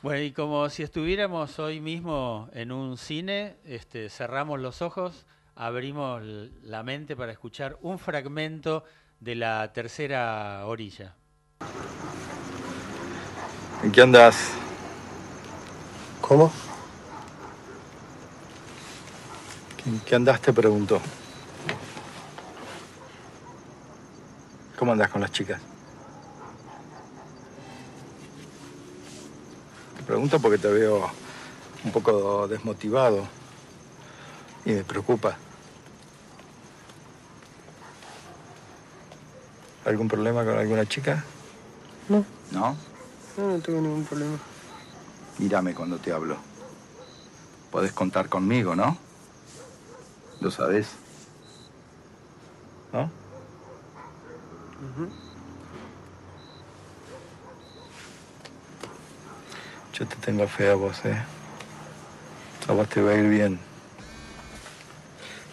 Bueno, y como si estuviéramos hoy mismo en un cine, este, cerramos los ojos, abrimos la mente para escuchar un fragmento de la tercera orilla. ¿En qué andas? ¿Cómo? ¿En qué andas? Te pregunto. ¿Cómo andas con las chicas? Te pregunto porque te veo un poco desmotivado y me preocupa. ¿Algún problema con alguna chica? No. ¿No? No, no tengo ningún problema. Mírame cuando te hablo. Podés contar conmigo, ¿no? Lo sabés. ¿No? Yo te tengo fe a vos, ¿eh? A vos te va a ir bien.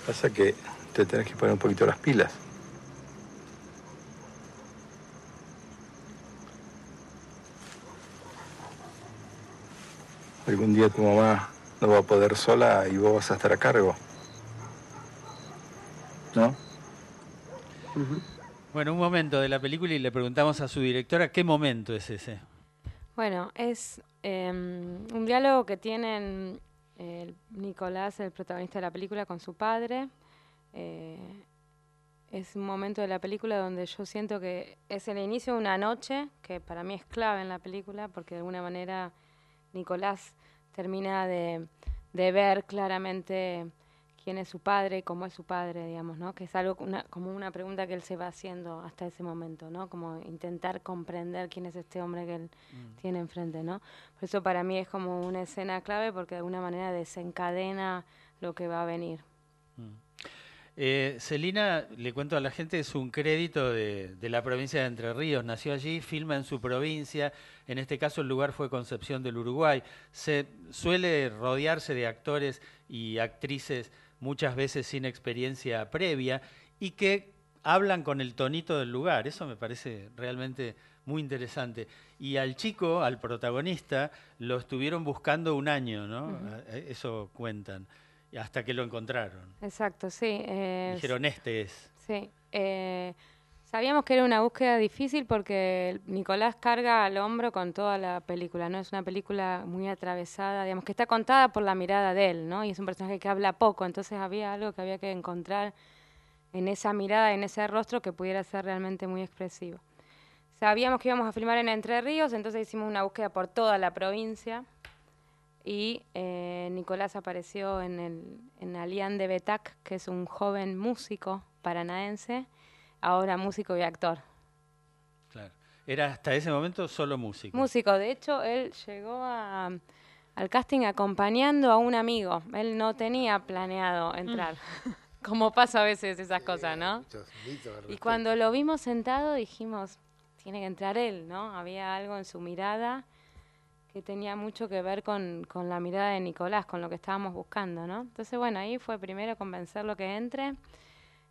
Pasa que te tenés que poner un poquito las pilas. Algún día tu mamá no va a poder sola y vos vas a estar a cargo. ¿No? Bueno, un momento de la película y le preguntamos a su directora qué momento es ese. Bueno, es em, un diálogo que tienen el Nicolás, el protagonista de la película, con su padre. Eh, es un momento de la película donde yo siento que es el inicio de una noche, que para mí es clave en la película, porque de alguna manera Nicolás termina de ver claramente quién es su padre, cómo es su padre, digamos, ¿no? Que es algo una, como una pregunta que él se va haciendo hasta ese momento, ¿no? Como intentar comprender quién es este hombre que él Mm. tiene enfrente, ¿no? Por eso para mí es como una escena clave porque de alguna manera desencadena lo que va a venir. Eh, Celina, le cuento a la gente, es un crédito de, de la provincia de Entre Ríos. Nació allí, filma en su provincia. En este caso, el lugar fue Concepción del Uruguay. Se suele rodearse de actores y actrices muchas veces sin experiencia previa y que hablan con el tonito del lugar. Eso me parece realmente muy interesante. Y al chico, al protagonista, lo estuvieron buscando un año, ¿no? Ujú. Eh, Eso cuentan. Hasta que lo encontraron. Exacto, sí. eh, Dijeron, este es. Sí. eh, sabíamos que era una búsqueda difícil porque Nicolás carga al hombro con toda la película, ¿no? Es una película muy atravesada, digamos, que está contada por la mirada de él, ¿no? Y es un personaje que habla poco, entonces había algo que había que encontrar en esa mirada, en ese rostro que pudiera ser realmente muy expresivo. Sabíamos que íbamos a filmar en Entre Ríos, entonces hicimos una búsqueda por toda la provincia y eh, Nicolás apareció en, el, en Alián de Betac, que es un joven músico paranaense, ahora músico y actor. Claro. Era hasta ese momento solo músico. Músico, de hecho, él llegó a- al casting acompañando a un amigo. Él no tenía planeado entrar. [LAUGHS] Como pasa a veces esas cosas, ¿no? Y cuando lo vimos sentado dijimos, tiene que entrar él, ¿no? Había algo en su mirada que tenía mucho que ver con, con la mirada de Nicolás, con lo que estábamos buscando, ¿no? Entonces, bueno, ahí fue primero convencerlo que entre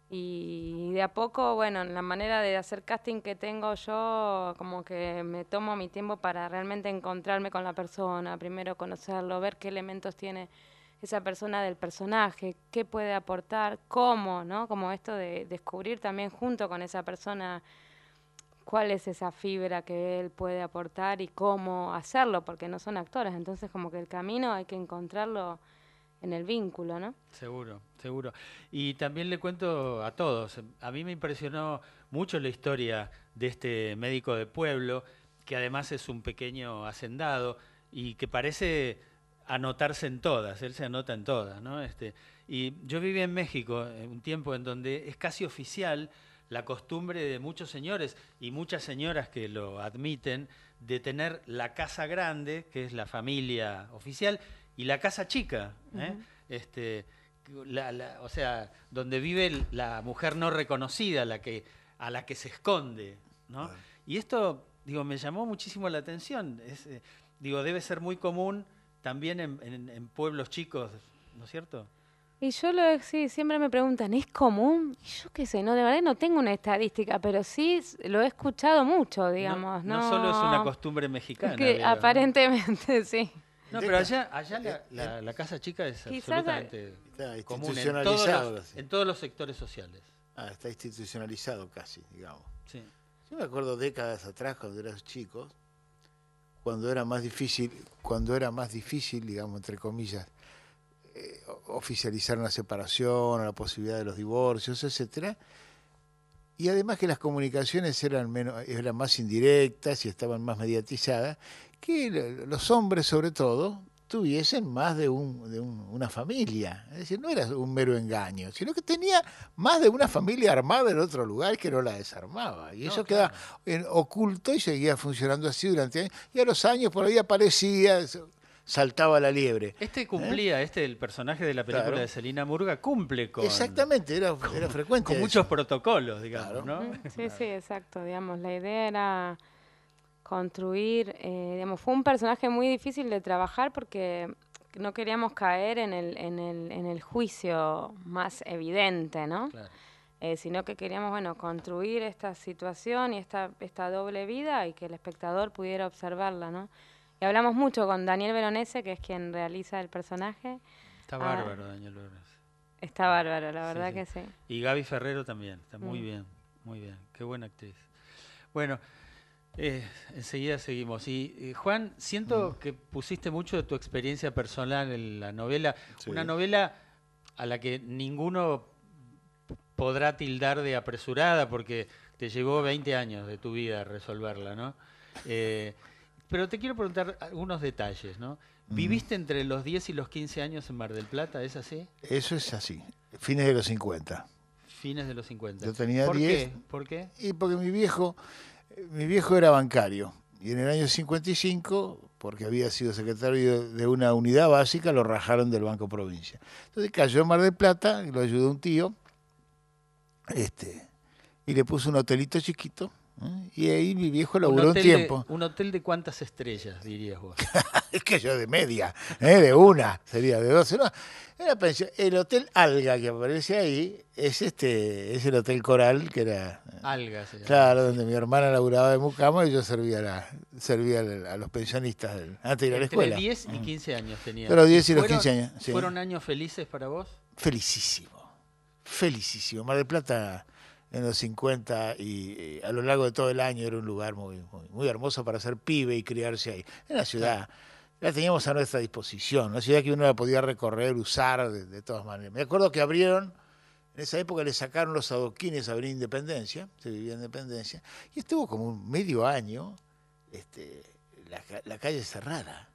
y de a poco, bueno, en la manera de hacer casting que tengo yo, como que me tomo mi tiempo para realmente encontrarme con la persona, primero conocerlo, ver qué elementos tiene esa persona del personaje, qué puede aportar, cómo, ¿no? Como esto de descubrir también junto con esa persona cuál es esa fibra que él puede aportar y cómo hacerlo, porque no son actores, entonces como que el camino hay que encontrarlo en el vínculo, ¿no? Seguro, seguro. Y también le cuento a todos, a mí me impresionó mucho la historia de este médico de pueblo, que además es un pequeño hacendado y que parece anotarse en todas, él se anota en todas, ¿no? Este, y yo viví en México eh, un tiempo en donde es casi oficial la costumbre de muchos señores y muchas señoras que lo admiten de tener la casa grande, que es la familia oficial, y la casa chica, ¿eh? Este, la- la- o sea, donde vive la mujer no reconocida, la que, a la que se esconde, ¿no? Y esto, digo, me llamó muchísimo la atención. Es, eh, digo, debe ser muy común también en, en- en pueblos chicos, ¿no es cierto? Y yo lo sí, siempre me preguntan, ¿es común? Y yo qué sé, no, de verdad no tengo una estadística, pero sí lo he escuchado mucho, digamos. No, no solo es una costumbre mexicana. Es que digo, ¿no? aparentemente [LAUGHS] sí. No, pero allá, allá la, la- la casa chica es absolutamente Está común en institucionalizado, todos, los, así. en todos los sectores sociales. Ah, está institucionalizado casi, digamos. Sí. Yo me acuerdo décadas atrás, cuando eras chico, cuando era más difícil, cuando era más difícil, digamos, entre comillas, eh, oficializar una separación, o la posibilidad de los divorcios, etcétera. Y además que las comunicaciones eran menos, eran más indirectas y estaban más mediatizadas, que lo- los hombres sobre todo tuviesen más de, un, de un- una familia. Es decir, no era un mero engaño, sino que tenía más de una familia armada en otro lugar que no la desarmaba. Y No, eso claro. quedaba en- oculto y seguía funcionando así durante años. Y a los años por ahí aparecía, saltaba la liebre. Este cumplía, este el personaje de la película ¿Eh? Claro. de Selina Murga cumple con, Exactamente, era, era frecuente. con eso. muchos protocolos, digamos, ¿no? Sí, sí, exacto. Digamos, la idea era construir, eh, digamos, fue un personaje muy difícil de trabajar porque no queríamos caer en el, en el, en el juicio más evidente, ¿no? Claro. Eh, sino que queríamos, bueno, construir esta situación y esta, esta doble vida y que el espectador pudiera observarla, ¿no? Y hablamos mucho con Daniel Veronese, que es quien realiza el personaje. Está Ah, bárbaro, Daniel López. Está bárbaro, la Sí, verdad sí. que sí. Y Gaby Ferrero también, está muy Mm. bien, muy bien, qué buena actriz. Bueno, eh, enseguida seguimos. Y eh, Juan, siento Mm. que pusiste mucho de tu experiencia personal en la novela, Sí. una novela a la que ninguno podrá tildar de apresurada porque te llevó 20 años de tu vida resolverla, ¿no? Eh, pero te quiero preguntar algunos detalles, ¿no? ¿Viviste entre los 10 y los 15 años en Mar del Plata? ¿Es así? Eso es así, fines de los 50. Fines de los 50. Yo tenía ¿Por 10. qué? ¿Por qué? Y porque mi viejo, mi viejo era bancario. Y en el año 55, porque había sido secretario de una unidad básica, lo rajaron del Banco Provincia. Entonces cayó en Mar del Plata, y lo ayudó un tío, este, y le puso un hotelito chiquito. ¿Eh? Y ahí mi viejo laburó un, hotel tiempo. De, ¿Un hotel de cuántas estrellas, dirías vos? [LAUGHS] es que yo de media, ¿eh? de una, sería de 12. No, era pensión. El hotel Alga que aparece ahí es este es el hotel Coral, que era. Alga, se llama. Claro, donde mi hermana laburaba de mucama y yo servía, la, servía a los pensionistas del, antes de ir a la Entre escuela. 10 y 15 años tenía. Pero 10 y los ¿Fueron- 15 años. sí. ¿Fueron años felices para vos? Felicísimo, felicísimo. Mar del Plata en los 50 y eh, a lo largo de todo el año era un lugar muy, muy, muy hermoso para ser pibe y criarse ahí. Era una ciudad, la teníamos a nuestra disposición, una ciudad que uno la podía recorrer, usar de, de todas maneras. Me acuerdo que abrieron, en esa época le sacaron los adoquines a Avenida Independencia, se vivía en Independencia, y estuvo como un medio año este, la, la calle cerrada.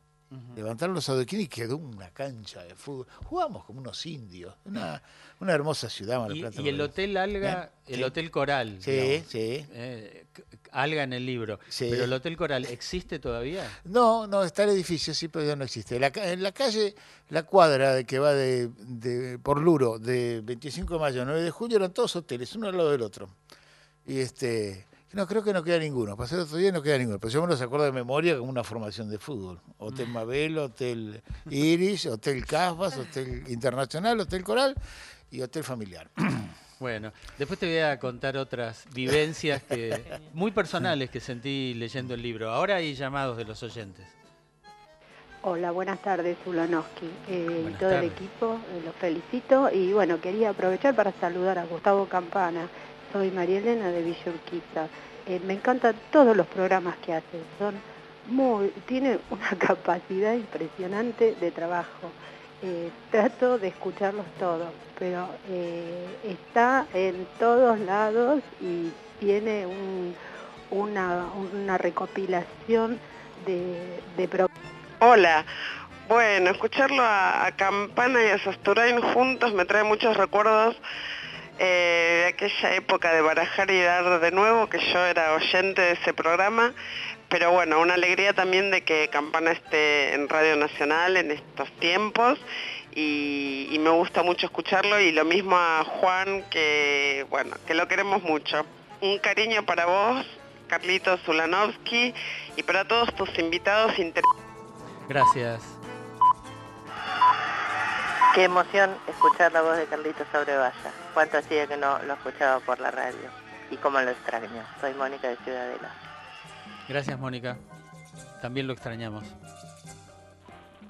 Levantaron los adoquines y quedó una cancha de fútbol. Jugamos como unos indios. Una, una hermosa ciudad, Mar del Plata. y el Hotel Alga, ¿Eh? el Sí. Hotel Coral. Sí, digamos. sí. Eh, Alga en el libro. Sí. Pero el Hotel Coral, ¿existe todavía? No, no, está el edificio, sí, pero ya no existe. La en la calle, la cuadra de que va de, de- por Luro, de 25 de mayo a 9 de julio, eran todos hoteles, uno al lado del otro. Y este, no, creo que no queda ninguno. Pasé el otro día y no queda ninguno. Pero yo me los acuerdo de memoria como una formación de fútbol. Hotel Mabel, Hotel Iris, Hotel Casbas, Hotel Internacional, Hotel Coral y Hotel Familiar. [CLEARS THROAT] Bueno, después te voy a contar otras vivencias que, [LAUGHS] muy personales que sentí leyendo el libro. Ahora hay llamados de los oyentes. Hola, buenas tardes, Ulanowski. Eh, todo tardes. el equipo, eh, los felicito. Y bueno, quería aprovechar para saludar a Gustavo Campana. Soy María Elena de Villa Urquiza. Eh, me encantan todos los programas que hacen. Son muy, tiene [LAUGHS] una capacidad impresionante de trabajo. Eh, trato de escucharlos todos, pero eh, está en todos lados y tiene un- una, recopilación de, de. Hola. Bueno, escucharlo a, a Campana y a Sasturain juntos me trae muchos recuerdos eh, de aquella época de barajar y dar de nuevo, que yo era oyente de ese programa. Pero bueno, una alegría también de que Campana esté en Radio Nacional en estos tiempos y, me gusta mucho escucharlo y lo mismo a Juan, que bueno, que lo queremos mucho. Un cariño para vos, Carlitos Zulanovsky, y para todos tus invitados. Gracias. Qué emoción escuchar la voz de Carlitos Sobrevalla. Cuánto hacía que no lo escuchaba por la radio. Y cómo lo extraño. Soy Mónica de Ciudadela. Gracias, Mónica. También lo extrañamos.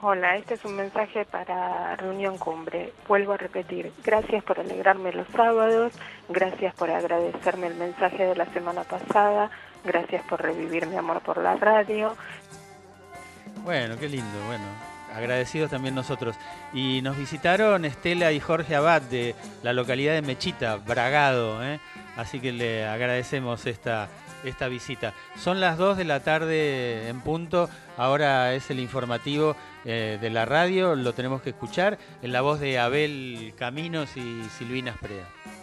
Hola, este es un mensaje para Reunión Cumbre. Vuelvo a repetir, gracias por alegrarme los sábados, gracias por agradecerme el mensaje de la semana pasada, gracias por revivir mi amor por la radio. Bueno, qué lindo, bueno. Agradecidos también nosotros. Y nos visitaron Estela y Jorge Abad de la localidad de Mechita, Bragado. ¿eh? Así que le agradecemos esta, esta visita. Son las 2 de la tarde en punto. Ahora es el informativo eh, de la radio. Lo tenemos que escuchar en la voz de Abel Caminos y Silvina Sprea.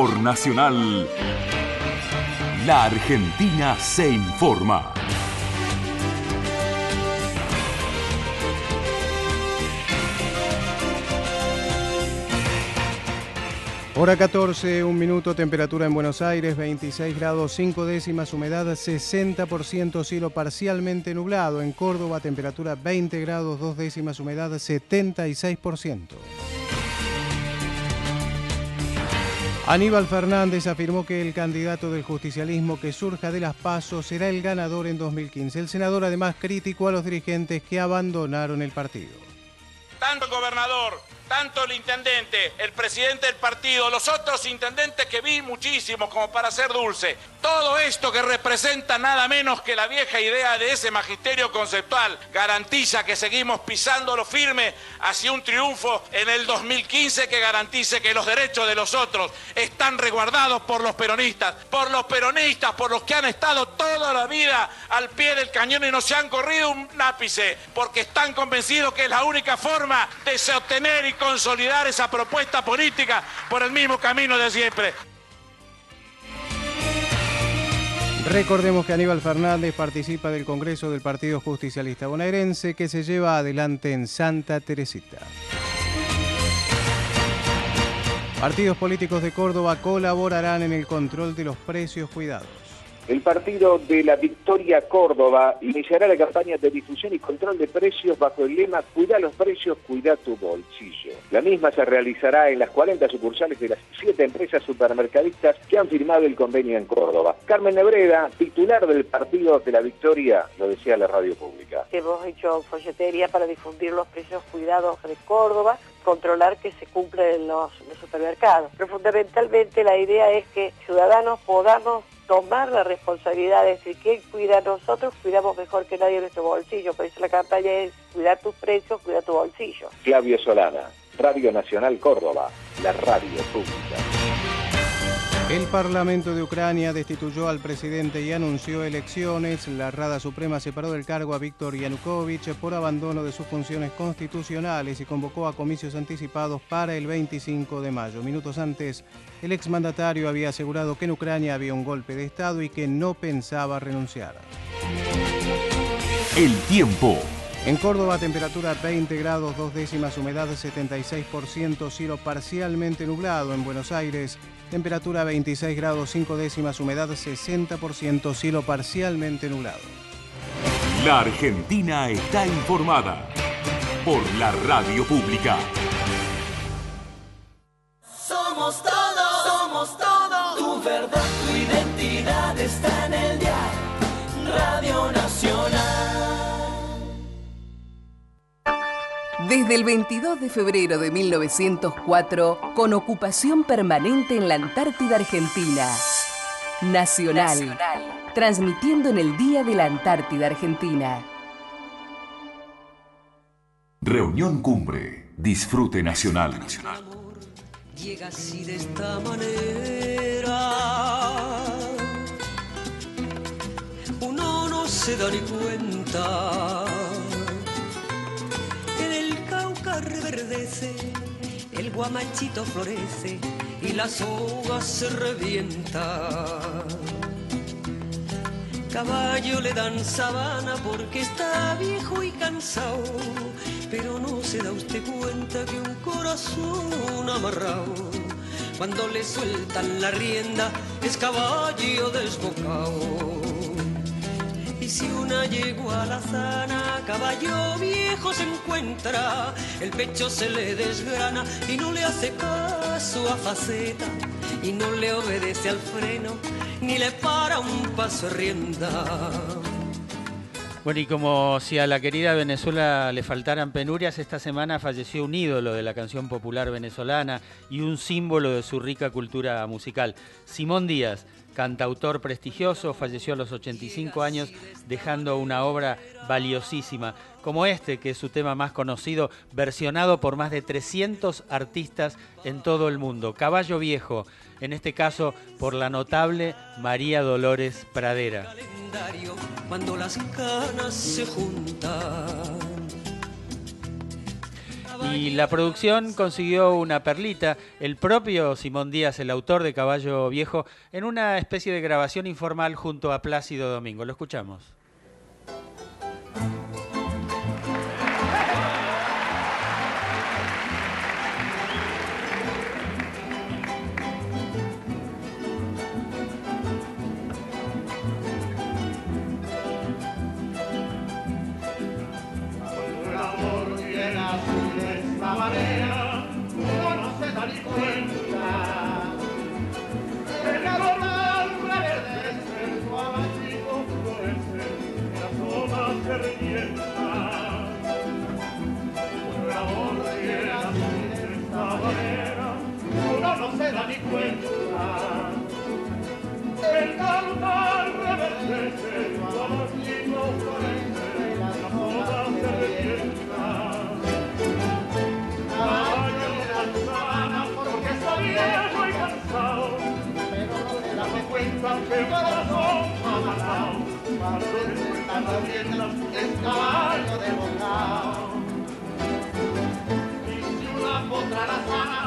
Por Nacional, la Argentina se informa. Hora 14, un minuto, temperatura en Buenos Aires, 26 grados 5 décimas, humedad 60%, cielo parcialmente nublado. En Córdoba, temperatura 20 grados 2 décimas, humedad 76%. Aníbal Fernández afirmó que el candidato del justicialismo que surja de las pasos será el ganador en 2015. El senador además criticó a los dirigentes que abandonaron el partido. Tanto gobernador tanto el intendente, el presidente del partido, los otros intendentes que vi muchísimos como para ser dulce. Todo esto que representa nada menos que la vieja idea de ese magisterio conceptual garantiza que seguimos pisando lo firme hacia un triunfo en el 2015 que garantice que los derechos de los otros están resguardados por los peronistas, por los peronistas, por los que han estado toda la vida al pie del cañón y no se han corrido un ápice, porque están convencidos que es la única forma de sostener y consolidar esa propuesta política por el mismo camino de siempre. Recordemos que Aníbal Fernández participa del Congreso del Partido Justicialista Bonaerense que se lleva adelante en Santa Teresita. Partidos políticos de Córdoba colaborarán en el control de los precios cuidados. El partido de la Victoria Córdoba iniciará la campaña de difusión y control de precios bajo el lema Cuida los precios, cuida tu bolsillo. La misma se realizará en las 40 sucursales de las siete empresas supermercadistas que han firmado el convenio en Córdoba. Carmen Nebreda, titular del partido de la Victoria, lo decía la radio pública. Hemos hecho folletería para difundir los precios cuidados de Córdoba controlar que se cumplen en los, los supermercados. Pero fundamentalmente la idea es que ciudadanos podamos tomar la responsabilidad de decir que cuida a nosotros, cuidamos mejor que nadie nuestro bolsillo. Por eso la campaña es cuidar tus precios, cuidar tu bolsillo. Flavio Solana, Radio Nacional Córdoba, la radio pública. El Parlamento de Ucrania destituyó al presidente y anunció elecciones. La Rada Suprema separó del cargo a Víctor Yanukovych por abandono de sus funciones constitucionales y convocó a comicios anticipados para el 25 de mayo. Minutos antes, el exmandatario había asegurado que en Ucrania había un golpe de Estado y que no pensaba renunciar. El tiempo. En Córdoba, temperatura 20 grados, dos décimas, humedad 76%, cielo parcialmente nublado. En Buenos Aires, temperatura 26 grados, 5 décimas, humedad 60%, cielo parcialmente nublado. La Argentina está informada por la radio pública. Somos todos, somos todos. Tu verdad, tu identidad está en el diario Radio Desde el 22 de febrero de 1904, con ocupación permanente en la Antártida Argentina. Nacional. Transmitiendo en el Día de la Antártida Argentina. Reunión Cumbre. Disfrute Nacional. Llega así de esta manera. Uno no se da ni cuenta. Reverdece, el guamachito florece y la soga se revienta. Caballo le dan sabana porque está viejo y cansado, pero no se da usted cuenta que un corazón amarrado, cuando le sueltan la rienda, es caballo desbocado. Si una yegua la sana, caballo viejo se encuentra, el pecho se le desgrana y no le hace caso a faceta, y no le obedece al freno, ni le para un paso rienda. Bueno, y como si a la querida Venezuela le faltaran penurias, esta semana falleció un ídolo de la canción popular venezolana y un símbolo de su rica cultura musical. Simón Díaz, cantautor prestigioso, falleció a los 85 años dejando una obra valiosísima, como este, que es su tema más conocido, versionado por más de 300 artistas en todo el mundo. Caballo Viejo, en este caso por la notable María Dolores Pradera. cuando las se juntan. Y la producción consiguió una perlita, el propio Simón Díaz, el autor de Caballo Viejo, en una especie de grabación informal junto a Plácido Domingo. Lo escuchamos.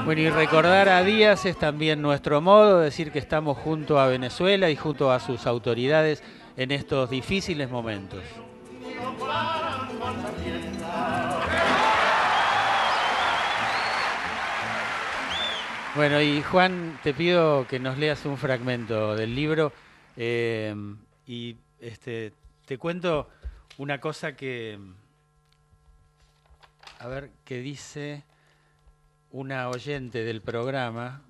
Bueno, y recordar a Díaz es también nuestro modo, decir que estamos junto a Venezuela y junto a sus autoridades en estos difíciles momentos. Bueno, y Juan, te pido que nos leas un fragmento del libro eh, y este, te cuento una cosa que, a ver, que dice una oyente del programa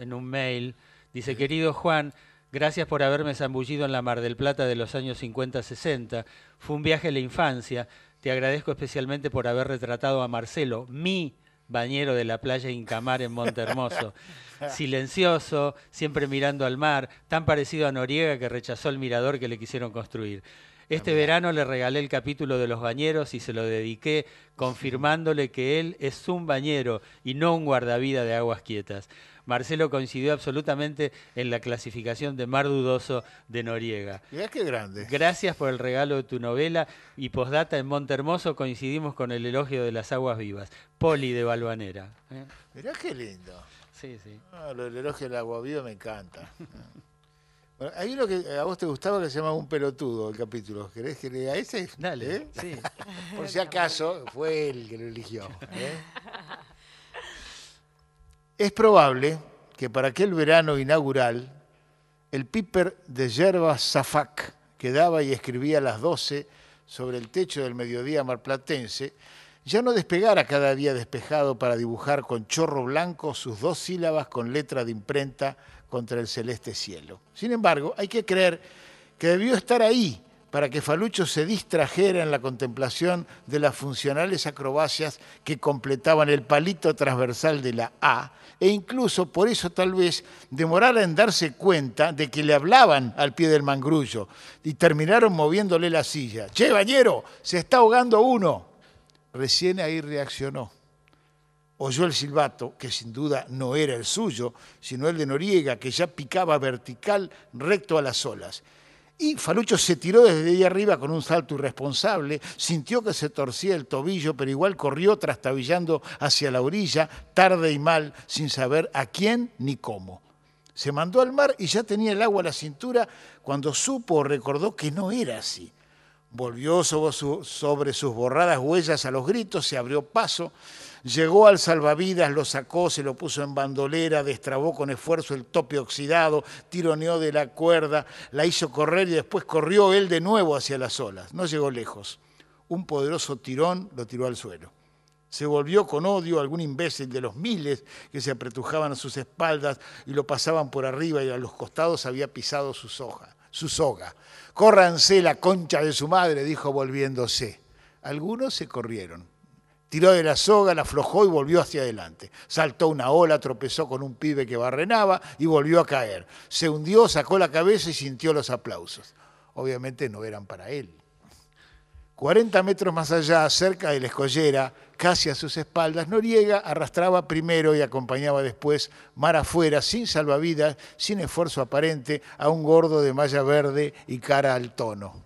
en un mail. Dice, querido Juan, gracias por haberme zambullido en la Mar del Plata de los años 50-60. Fue un viaje a la infancia. Te agradezco especialmente por haber retratado a Marcelo, mi bañero de la playa Incamar en Monte Hermoso. [LAUGHS] Silencioso, siempre mirando al mar, tan parecido a Noriega que rechazó el mirador que le quisieron construir. Este verano le regalé el capítulo de los bañeros y se lo dediqué confirmándole que él es un bañero y no un guardavida de aguas quietas. Marcelo coincidió absolutamente en la clasificación de mar dudoso de Noriega. Mirá qué grande. Gracias por el regalo de tu novela y postdata en Monte Hermoso coincidimos con el elogio de las aguas vivas. Poli de Balvanera. ¿eh? Mirá qué lindo. Sí, sí. Ah, del elogio del agua viva me encanta. [LAUGHS] Bueno, hay uno que a vos te gustaba que se llama Un pelotudo, el capítulo. ¿Querés que lea ese? Dale, ¿Eh? sí. [LAUGHS] Por si acaso, fue él que lo eligió. ¿eh? [LAUGHS] Es probable que para aquel verano inaugural, el piper de yerba Zafak, que daba y escribía a las 12 sobre el techo del mediodía marplatense, ya no despegara cada día despejado para dibujar con chorro blanco sus dos sílabas con letra de imprenta contra el celeste cielo. Sin embargo, hay que creer que debió estar ahí para que Falucho se distrajera en la contemplación de las funcionales acrobacias que completaban el palito transversal de la A, e incluso por eso tal vez demorara en darse cuenta de que le hablaban al pie del mangrullo y terminaron moviéndole la silla. Che, bañero, se está ahogando uno. Recién ahí reaccionó. Oyó el silbato, que sin duda no era el suyo, sino el de Noriega, que ya picaba vertical recto a las olas. Y Falucho se tiró desde ahí arriba con un salto irresponsable, sintió que se torcía el tobillo, pero igual corrió trastabillando hacia la orilla, tarde y mal, sin saber a quién ni cómo. Se mandó al mar y ya tenía el agua a la cintura cuando supo o recordó que no era así. Volvió sobre, su- sobre sus borradas huellas a los gritos, se abrió paso, llegó al salvavidas, lo sacó, se lo puso en bandolera, destrabó con esfuerzo el tope oxidado, tironeó de la cuerda, la hizo correr y después corrió él de nuevo hacia las olas. No llegó lejos. Un poderoso tirón lo tiró al suelo. Se volvió con odio algún imbécil de los miles que se apretujaban a sus espaldas y lo pasaban por arriba y a los costados había pisado su soga. Su soga. Córranse la concha de su madre, dijo volviéndose. Algunos se corrieron. Tiró de la soga, la aflojó y volvió hacia adelante. Saltó una ola, tropezó con un pibe que barrenaba y volvió a caer. Se hundió, sacó la cabeza y sintió los aplausos. Obviamente no eran para él. 40 metros más allá, cerca de la escollera, casi a sus espaldas, Noriega arrastraba primero y acompañaba después, mar afuera, sin salvavidas, sin esfuerzo aparente, a un gordo de malla verde y cara al tono.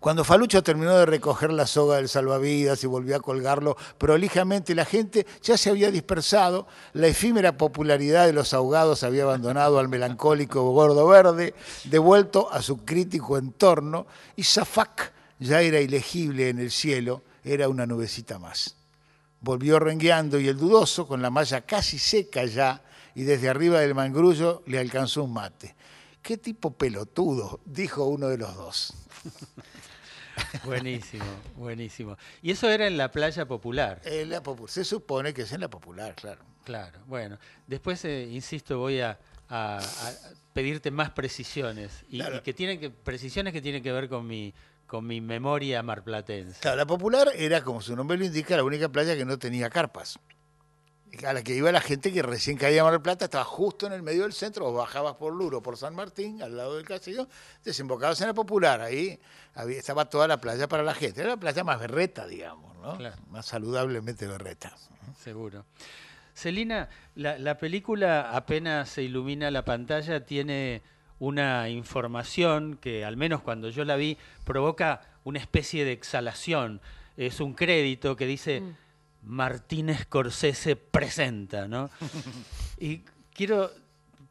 Cuando Falucho terminó de recoger la soga del salvavidas y volvió a colgarlo prolijamente, la gente ya se había dispersado, la efímera popularidad de los ahogados había abandonado al melancólico gordo verde, devuelto a su crítico entorno, y Zafak ya era ilegible en el cielo, era una nubecita más. Volvió rengueando y el dudoso, con la malla casi seca ya, y desde arriba del mangrullo le alcanzó un mate. ¿Qué tipo pelotudo? dijo uno de los dos. [LAUGHS] Buenísimo, buenísimo. Y eso era en la playa popular. En la popu- se supone que es en la popular, claro. Claro, bueno. Después, eh, insisto, voy a, a- a pedirte más precisiones. Y, y que tienen que, precisiones que tienen que ver con mi, con mi memoria marplatense. Claro, la popular era, como su nombre lo indica, la única playa que no tenía carpas. A la que iba la gente que recién caía a Mar del Plata, estaba justo en el medio del centro, o bajabas por Luro, por San Martín, al lado del castillo, desembocabas en la popular, ahí había- estaba toda la playa para la gente. Era la playa más berreta, digamos, ¿no? Claro. Más saludablemente berreta. Seguro. Celina, la, la película apenas se ilumina la pantalla tiene una información que, al menos cuando yo la vi, provoca una especie de exhalación. Es un crédito que dice Mm. Martínez Scorsese presenta, ¿no? [LAUGHS] y quiero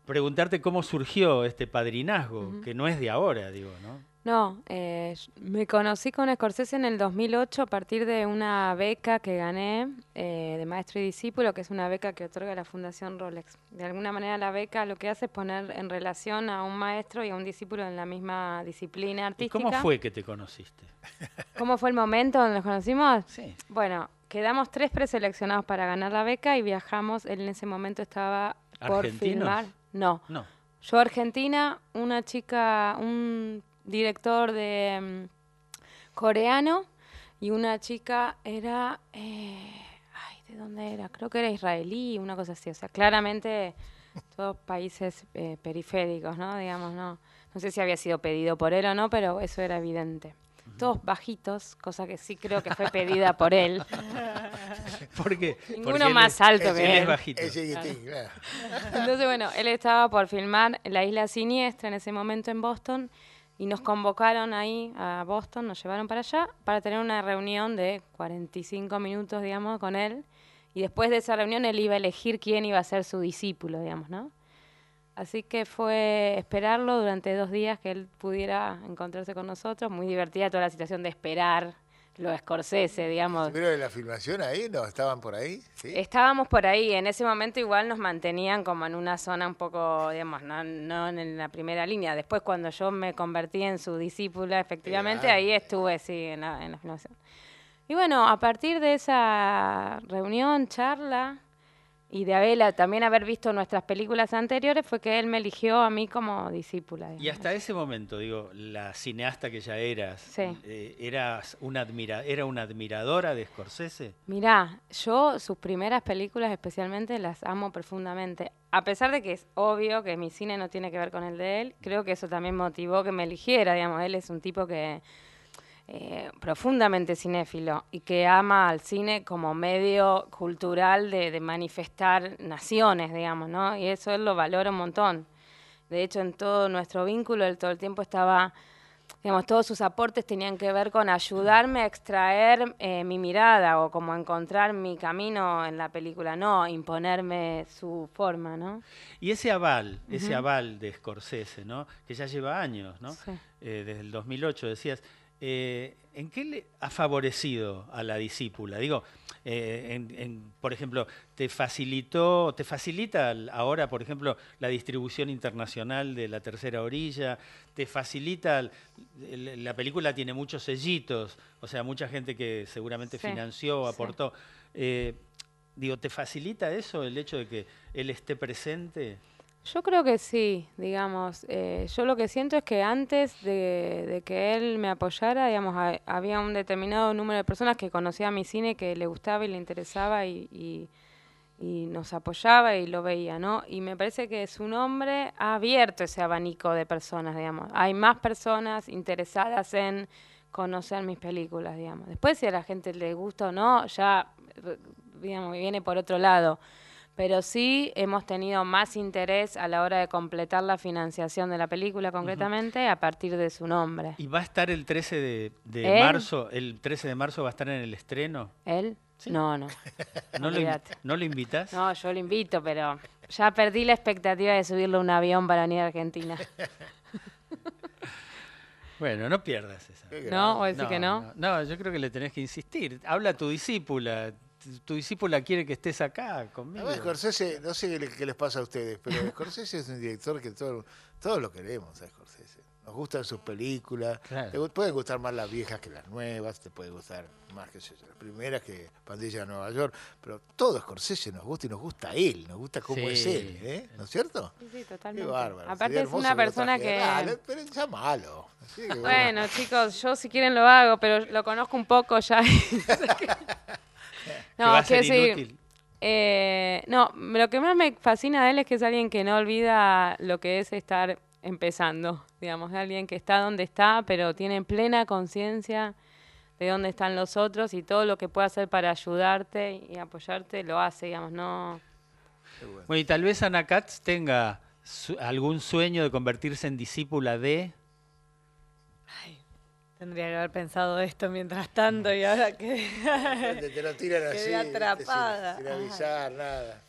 preguntarte cómo surgió este padrinazgo, que no es de ahora, digo, ¿no? No, eh, me conocí con Scorsese en el 2008 a partir de una beca que gané eh, de maestro y discípulo, que es una beca que otorga la Fundación Rolex. De alguna manera la beca lo que hace es poner en relación a un maestro y a un discípulo en la misma disciplina ¿Y artística. cómo fue que te conociste? ¿Cómo fue el momento donde nos conocimos? Sí. Bueno, quedamos tres preseleccionados para ganar la beca y viajamos. Él en ese momento estaba por filmar. No. No. Yo Argentina, una chica, un director de mm, coreano y una chica era, eh, ay, ¿de dónde era? Creo que era israelí, una cosa así. O sea, claramente todos países eh, periféricos, ¿no? Digamos, no. No sé si había sido pedido por él o no, pero eso era evidente. Todos bajitos, cosa que sí creo que fue pedida por él. [LAUGHS] ¿Por qué? Ninguno Porque él más es- alto él que es él. bajito. Es claro. Entonces, bueno, él estaba por filmar La Isla Siniestra en ese momento en Boston y nos convocaron ahí a Boston, nos llevaron para allá para tener una reunión de 45 minutos, digamos, con él. Y después de esa reunión él iba a elegir quién iba a ser su discípulo, digamos, ¿no? Así que fue esperarlo durante dos días que él pudiera encontrarse con nosotros. Muy divertida toda la situación de esperar lo Scorsese, digamos. ¿Pero de la filmación ahí? ¿No? ¿Estaban por ahí? ¿Sí? Estábamos por ahí, en ese momento igual nos mantenían como en una zona un poco, digamos, no, no en la primera línea. Después cuando yo me convertí en su discípula, efectivamente, ahí estuve, sí, en la, en la filmación. Y bueno, a partir de esa reunión, charla, y de haber, también haber visto nuestras películas anteriores, fue que él me eligió a mí como discípula. Y hasta ese momento, digo, la cineasta que ya eras, Sí. eh, eras una admira ¿era una admiradora de Scorsese? Mirá, yo sus primeras películas especialmente las amo profundamente. A pesar de que es obvio que mi cine no tiene que ver con el de él, creo que eso también motivó que me eligiera, digamos. Él es un tipo que eh, profundamente cinéfilo y que ama al cine como medio cultural de, de manifestar naciones, digamos, ¿no? Y eso él lo valora un montón. De hecho, en todo nuestro vínculo, él todo el tiempo estaba digamos, todos sus aportes tenían que ver con ayudarme a extraer eh, mi mirada o como encontrar mi camino en la película, no imponerme su forma, ¿no? Y ese aval, ese aval de Scorsese, ¿no? Que ya lleva años, ¿no? Sí. Eh, desde el 2008 decías, eh, ¿en qué le ha favorecido a la discípula? Digo, eh, en- en, por ejemplo, ¿te facilitó, te facilita ahora, por ejemplo, la distribución internacional de La Tercera Orilla? ¿Te facilita, la película tiene muchos sellitos, o sea, mucha gente que seguramente Sí, financió, sí. aportó. Eh, digo, ¿te facilita eso el hecho de que él esté presente? Yo creo que sí, digamos. eh, yo lo que siento es que antes de, que él me apoyara, digamos, ha- había un determinado número de personas que conocía mi cine, que le gustaba y le interesaba y, y- y nos apoyaba y lo veía, ¿no? Y me parece que su nombre ha abierto ese abanico de personas, digamos. Hay más personas interesadas en conocer mis películas, digamos. Después si a la gente le gusta o no, ya, digamos, viene por otro lado pero sí hemos tenido más interés a la hora de completar la financiación de la película concretamente a partir de su nombre. ¿Y va a estar el 13 de, marzo? ¿El 13 de marzo va a estar en el estreno? ¿Él? No, no. [LAUGHS] ¿No lo. ¿No invitas? No, yo lo invito, pero ya perdí la expectativa de subirle un avión para venir a Argentina. [LAUGHS] Bueno, no pierdas esa. ¿No? ¿O decís que no? no? no, yo creo que le tenés que insistir. Habla a tu discípula. Tu- discípula quiere que estés acá conmigo. Además, Scorsese, no sé qué, le- qué les pasa a ustedes, pero [LAUGHS] Scorsese es un director que todo- todos lo queremos a Scorsese. Nos gustan sus películas. Claro. Te pueden gustar más las viejas que las nuevas, te puede gustar más que las primeras que Pandilla de Nueva York, pero todo Scorsese nos gusta y nos gusta él, nos gusta cómo es él, ¿eh? ¿no es cierto? Sí, sí, totalmente. Qué bárbaro. Aparte sería es una persona que- Dale, pero. Así que, [LAUGHS] Bueno, chicos, yo si quieren lo hago, pero lo conozco un poco ya. [LAUGHS] [LAUGHS] Que va a ser decir, inútil. eh, no, lo que más me fascina de él es que es alguien que no olvida lo que es estar empezando, digamos, alguien que está donde está, pero tiene plena conciencia de dónde están los otros y todo lo que puede hacer para ayudarte y apoyarte lo hace, digamos, no. Bueno, y tal vez Ana Katz tenga su- algún sueño de convertirse en discípula de... Tendría que haber pensado esto mientras tanto y ahora que [LAUGHS] Te, te lo tiran [LAUGHS] así. quedé atrapada. Sin, sin avisar, nada.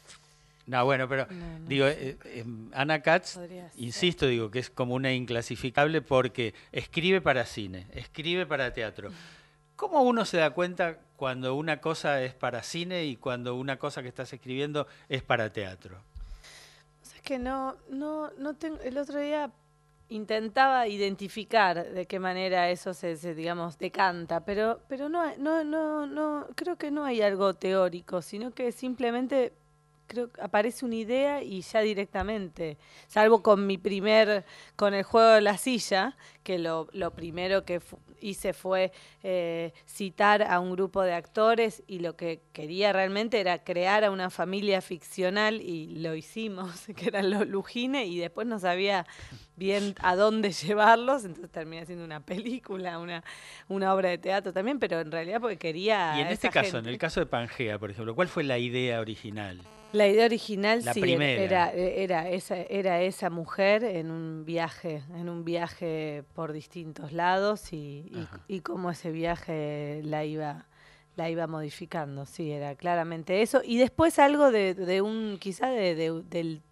No, bueno, pero No, no digo, eh, eh, Ana Katz, insisto, digo que es como una inclasificable porque escribe para cine, escribe para teatro. ¿Cómo uno se da cuenta cuando una cosa es para cine y cuando una cosa que estás escribiendo es para teatro? Es que no, no, no tengo. El otro día intentaba identificar de qué manera eso se, se, digamos, decanta, pero, pero no, no, no, no, creo que no hay algo teórico, sino que simplemente creo que aparece una idea y ya directamente, salvo con mi primer, con el juego de la silla, que lo, lo primero que fu- hice fue eh, citar a un grupo de actores y lo que quería realmente era crear a una familia ficcional y lo hicimos, [LAUGHS] que eran los Lujines, y después no sabía bien a dónde [LAUGHS] llevarlos, entonces terminé haciendo una película, una, una obra de teatro también, pero en realidad porque quería... Y en a este caso, en el caso de Pangea, por ejemplo, ¿cuál fue la idea original? La idea original La sí primera. era era esa era esa mujer en un viaje en un viaje por distintos lados y, y cómo ese viaje la iba la iba modificando sí era claramente eso y después algo de, de un quizá de, de- del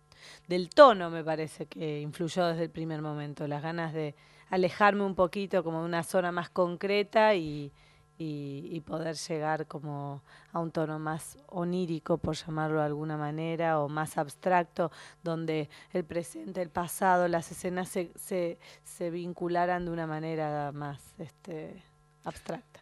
del tono me parece que influyó desde el primer momento las ganas de alejarme un poquito como de una zona más concreta y y, y poder llegar como a un tono más onírico, por llamarlo de alguna manera, o más abstracto, donde el presente, el pasado, las escenas se, se, se vincularan de una manera más este, abstracta.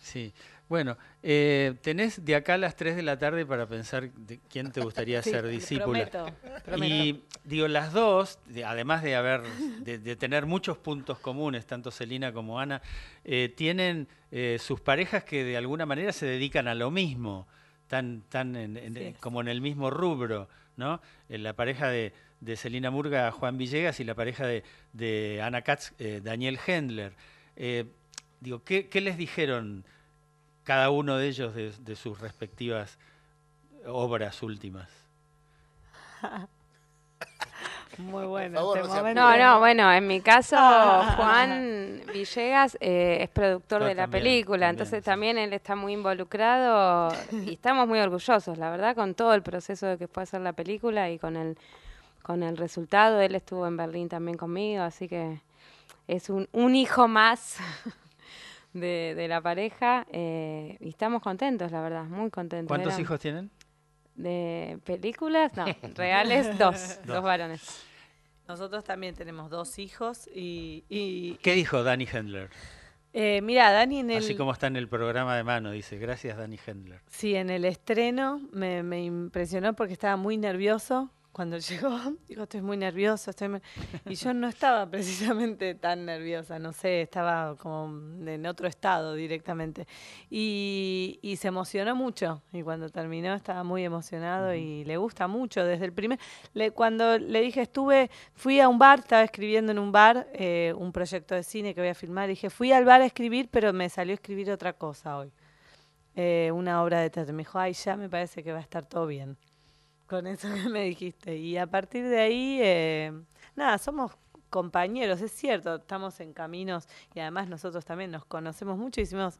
Sí, bueno, eh, tenés de acá a las 3 de la tarde para pensar de quién te gustaría Sí, ser discípula. prometo, prometo. Y digo, las dos, de- además de haber, de, de tener muchos puntos comunes, tanto Celina como Ana, eh, tienen eh, sus parejas que de alguna manera se dedican a lo mismo, tan, tan en- en- como en el mismo rubro, ¿no? La pareja de, de Celina Murga, Juan Villegas, y la pareja de, Ana Katz, Daniel Hendler. Digo, ¿qué, qué les dijeron cada uno de ellos de, de sus respectivas obras últimas? [LAUGHS] Muy bueno. favor, este no. No, no, bueno, en mi caso, Juan Villegas eh, es productor Yo de la también, película, también, entonces sí. también él está muy involucrado y [LAUGHS] estamos muy orgullosos, la verdad, con todo el proceso de que fue hacer la película y con el, con el resultado. Él estuvo en Berlín también conmigo, así que es un, un hijo más [LAUGHS] de, de la pareja eh, y estamos contentos, la verdad, muy contentos. ¿Cuántos Eran hijos tienen? De películas, no, [LAUGHS] reales, dos, [LAUGHS] Dos. dos varones. Nosotros también tenemos dos hijos y, y ¿Qué dijo Danny Hendler? eh, mira, Dani en el... Así como está en el programa de mano, dice, gracias Danny Hendler. Sí, en el estreno me, me impresionó porque estaba muy nervioso. Cuando [LAUGHS] llegó, digo, estoy muy nervioso. Estoy muy-". Y yo no estaba [LAUGHS] precisamente tan nerviosa, no sé, estaba como en otro estado directamente. Y, y se emocionó mucho. Y cuando terminó estaba muy emocionado y le gusta mucho desde el primer... le- cuando le dije, estuve, fui a un bar, estaba escribiendo en un bar eh, un proyecto de cine que voy a filmar. Dije, fui al bar a escribir, pero me salió a escribir otra cosa hoy eh, una obra de teatro. Me dijo, ay, ya me parece que va a estar todo bien. Con eso que me dijiste. Y a partir de ahí, eh, nada, somos compañeros, es cierto, estamos en caminos y además nosotros también nos conocemos mucho y hicimos,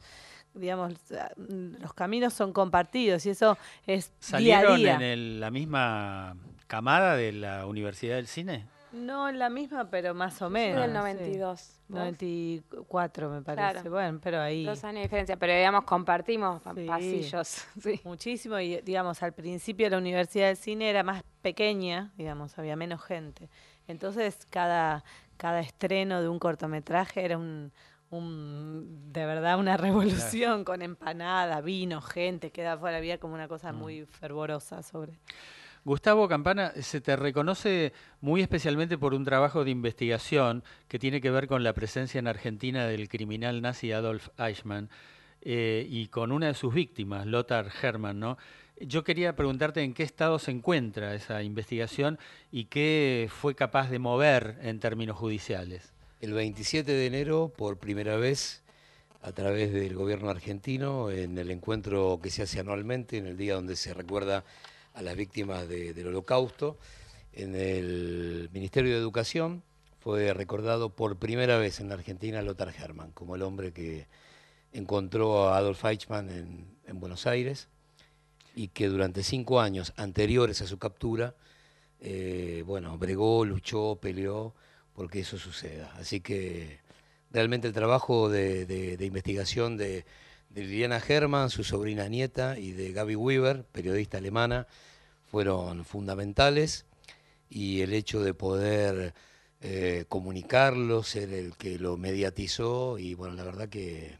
digamos, los caminos son compartidos y eso es día a ¿Salieron día. en el- la misma camada de la Universidad del Cine? No en la misma, pero más o Soy menos. del sí. 92. ¿vos? 94 me parece. Claro. Bueno, pero ahí. Dos años de diferencia, pero digamos, compartimos Sí. pasillos. [LAUGHS] Sí. Muchísimo y digamos al principio la Universidad del Cine era más pequeña, digamos, había menos gente. Entonces cada, cada estreno de un cortometraje era un, un de verdad una [LAUGHS] revolución con empanada, vino, gente, queda afuera, había como una cosa muy fervorosa sobre. Gustavo Campana, se te reconoce muy especialmente por un trabajo de investigación que tiene que ver con la presencia en Argentina del criminal nazi Adolf Eichmann eh, y con una de sus víctimas, Lothar Hermann, ¿no? Yo quería preguntarte en qué estado se encuentra esa investigación y qué fue capaz de mover en términos judiciales. El 27 de enero, por primera vez, a través del gobierno argentino, en el encuentro que se hace anualmente, en el día donde se recuerda a las víctimas de- del holocausto, en el Ministerio de Educación fue recordado por primera vez en la Argentina Lothar Hermann, como el hombre que encontró a Adolf Eichmann en, en Buenos Aires y que durante cinco años anteriores a su captura, eh, bueno, bregó, luchó, peleó porque eso suceda. Así que realmente el trabajo de investigación de, de Liliana Hermann, su sobrina nieta, y de Gaby Weaver, periodista alemana, fueron fundamentales. Y el hecho de poder eh, comunicarlo, ser el que lo mediatizó y bueno, la verdad que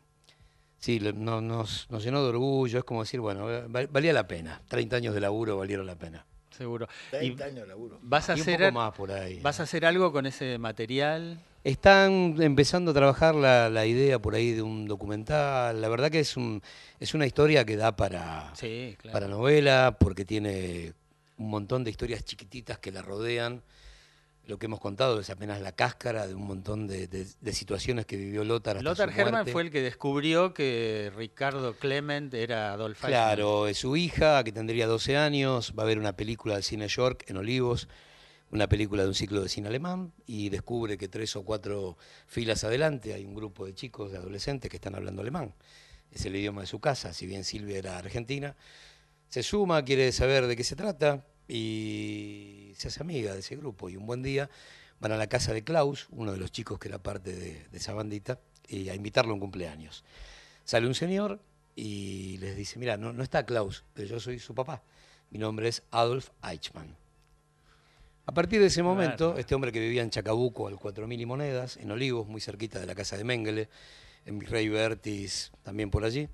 sí, no- nos, nos llenó de orgullo, es como decir, bueno, val- valía la pena, 30 años de laburo valieron la pena. Seguro. 30 años de laburo. ¿Vas a, Y un hacer poco al- más por ahí. ¿Vas a hacer algo con ese material? Están empezando a trabajar la, la idea por ahí de un documental. La verdad que es, un, es una historia que da para, Sí, claro. para novela, porque tiene un montón de historias chiquititas que la rodean. Lo que hemos contado es apenas la cáscara de un montón de, de- de situaciones que vivió Lothar hasta Lothar su muerte. fue el que descubrió que Ricardo Clement era Adolf Eichmann. Claro, es su hija, que tendría 12 años, va a ver una película del cine York en Olivos, una película de un ciclo de cine alemán, y descubre que tres o cuatro filas adelante hay un grupo de chicos, de adolescentes que están hablando alemán. Es el idioma de su casa, si bien Silvia era argentina. Se suma, quiere saber de qué se trata y se hace amiga de ese grupo. Y un buen día van a la casa de Klaus, uno de los chicos que era parte de, de esa bandita, y a invitarlo a un cumpleaños. Sale un señor y les dice, mira, no, no está Klaus, pero yo soy su papá. Mi nombre es Adolf Eichmann. A partir de ese momento, Claro. este hombre que vivía en Chacabuco al 4.000 y monedas, en Olivos, muy cerquita de la casa de Mengele, en Virrey Bertis, también por allí,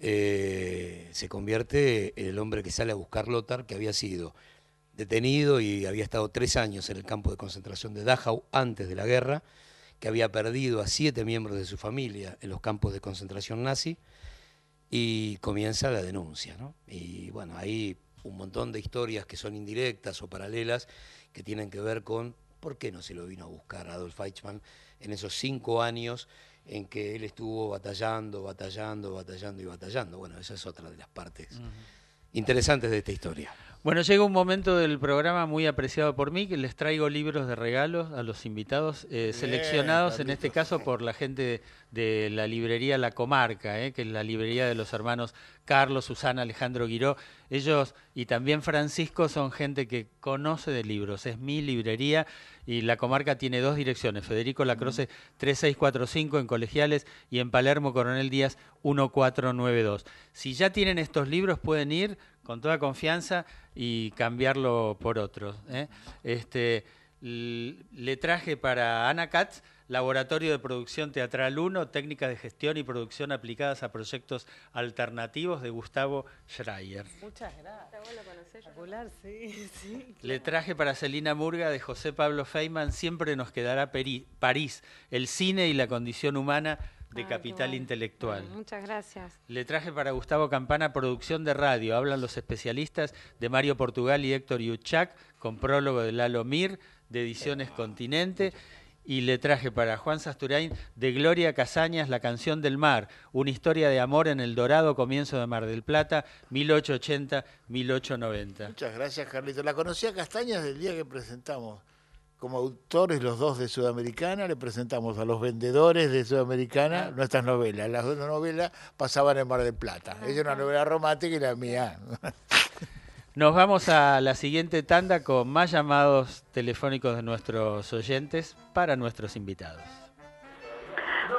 eh, se convierte en el hombre que sale a buscar Lothar, que había sido detenido y había estado tres años en el campo de concentración de Dachau antes de la guerra, que había perdido a siete miembros de su familia en los campos de concentración nazi, y comienza la denuncia. ¿no? Y bueno, ahí un montón de historias que son indirectas o paralelas que tienen que ver con por qué no se lo vino a buscar Adolf Eichmann en esos cinco años en que él estuvo batallando, batallando, batallando y batallando. Bueno, esa es otra de las partes interesantes de esta historia. Bueno, llega un momento del programa muy apreciado por mí, que les traigo libros de regalos a los invitados, eh, seleccionados en este caso por la gente de la librería La Comarca, eh, que es la librería de los hermanos Carlos, Susana, Alejandro Guiró. Ellos y también Francisco son gente que conoce de libros, es mi librería y La Comarca tiene dos direcciones, Federico Lacroce 3645 en Colegiales y en Palermo Coronel Díaz 1492. Si ya tienen estos libros pueden ir con toda confianza y cambiarlo por otros. ¿eh? Este, le traje para Ana Katz, Laboratorio de Producción Teatral 1, Técnicas de Gestión y Producción aplicadas a proyectos alternativos de Gustavo Schreier. Muchas gracias. Espectacular, sí, [LAUGHS] sí. Le traje para Celina Murga de José Pablo Feynman, Siempre nos quedará Peri- París, el cine y la condición humana de Ay, qué Capital bueno. Intelectual. Bueno, muchas gracias. Le traje para Gustavo Campana producción de radio. Hablan los especialistas de Mario Portugal y Héctor Yuchac, con prólogo de Lalo Mir, de Ediciones Continente. Y le traje para Juan Sasturain de Gloria Casañas La canción del mar, una historia de amor en el dorado comienzo de Mar del Plata, 1880-1890. Muchas gracias, Carlito. La conocí a Castañas del día que presentamos. Como autores los dos de Sudamericana, le presentamos a los vendedores de Sudamericana nuestras novelas. Las dos novelas pasaban en Mar del Plata. Ella una novela romántica y la mía. [LAUGHS] Nos vamos a la siguiente tanda con más llamados telefónicos de nuestros oyentes para nuestros invitados.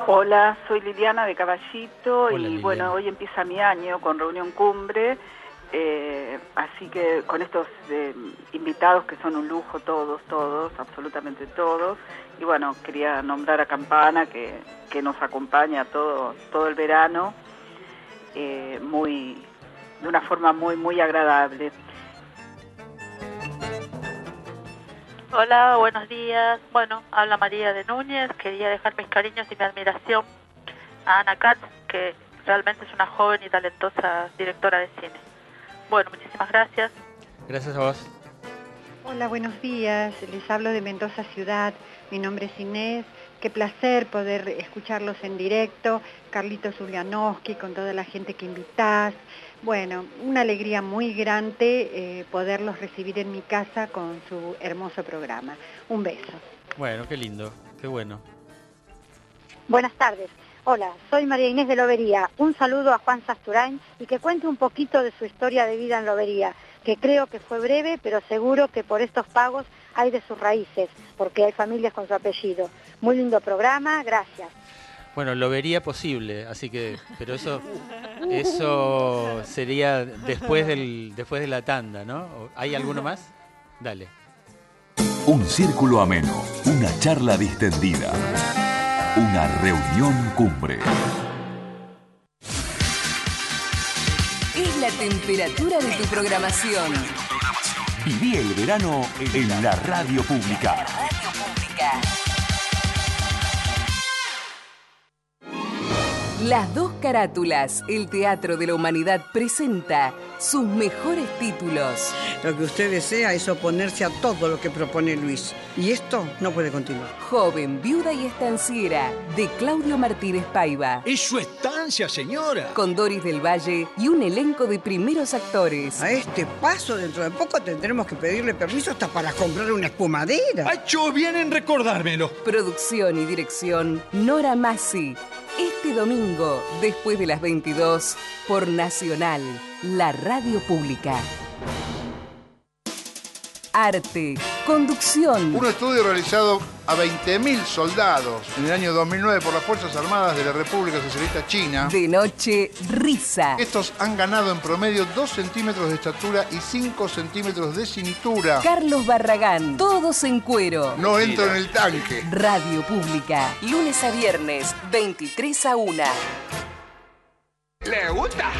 Hola, soy Liliana de Caballito Hola, y Liliana. bueno, hoy empieza mi año con Reunión Cumbre, eh, así que con estos eh, invitados que son un lujo todos, todos, absolutamente todos, y bueno, quería nombrar a Campana que, que nos acompaña todo, todo el verano, eh, muy, de una forma muy, muy agradable. Hola, buenos días. Bueno, habla María de Núñez. Quería dejar mis cariños y mi admiración a Ana Katz, que realmente es una joven y talentosa directora de cine. Bueno, muchísimas gracias. Gracias a vos. Hola, buenos días. Les hablo de Mendoza Ciudad. Mi nombre es Inés. qué placer poder escucharlos en directo, Carlitos Ulianowski, con toda la gente que invitás. Bueno, una alegría muy grande eh, poderlos recibir en mi casa con su hermoso programa. Un beso. Bueno, qué lindo, qué bueno. Buenas tardes. Hola, soy María Inés de Lobería. Un saludo a Juan Sasturain y que cuente un poquito de su historia de vida en Lobería, que creo que fue breve, pero seguro que por estos pagos hay de sus raíces, porque hay familias con su apellido. Muy lindo programa, gracias. Bueno, lo vería posible, así que, pero eso, eso sería después del, después de la tanda, ¿no? ¿Hay alguno más? Dale. Un círculo ameno, una charla distendida, una reunión cumbre. Es la temperatura de tu programación. Viví el verano en la radio pública. Las dos carátulas, el Teatro de la Humanidad presenta sus mejores títulos. Lo que usted desea es oponerse a todo lo que propone Luis. Y esto no puede continuar. Joven, viuda y estanciera, de Claudio Martínez Paiva. Es su estancia, señora. Con Doris del Valle y un elenco de primeros actores. A este paso, dentro de poco tendremos que pedirle permiso hasta para comprar una espumadera. Ha hecho bien en recordármelo. Producción y dirección, Nora Massi. Este domingo, después de las 22, por Nacional, la radio pública. Arte, conducción. Un estudio realizado a 20.000 soldados en el año 2009 por las Fuerzas Armadas de la República Socialista China. De noche, risa. Estos han ganado en promedio 2 centímetros de estatura y 5 centímetros de cintura. Carlos Barragán, todos en cuero. No entro en el tanque. Radio Pública, lunes a viernes, 23 a 1. ¿Le gusta?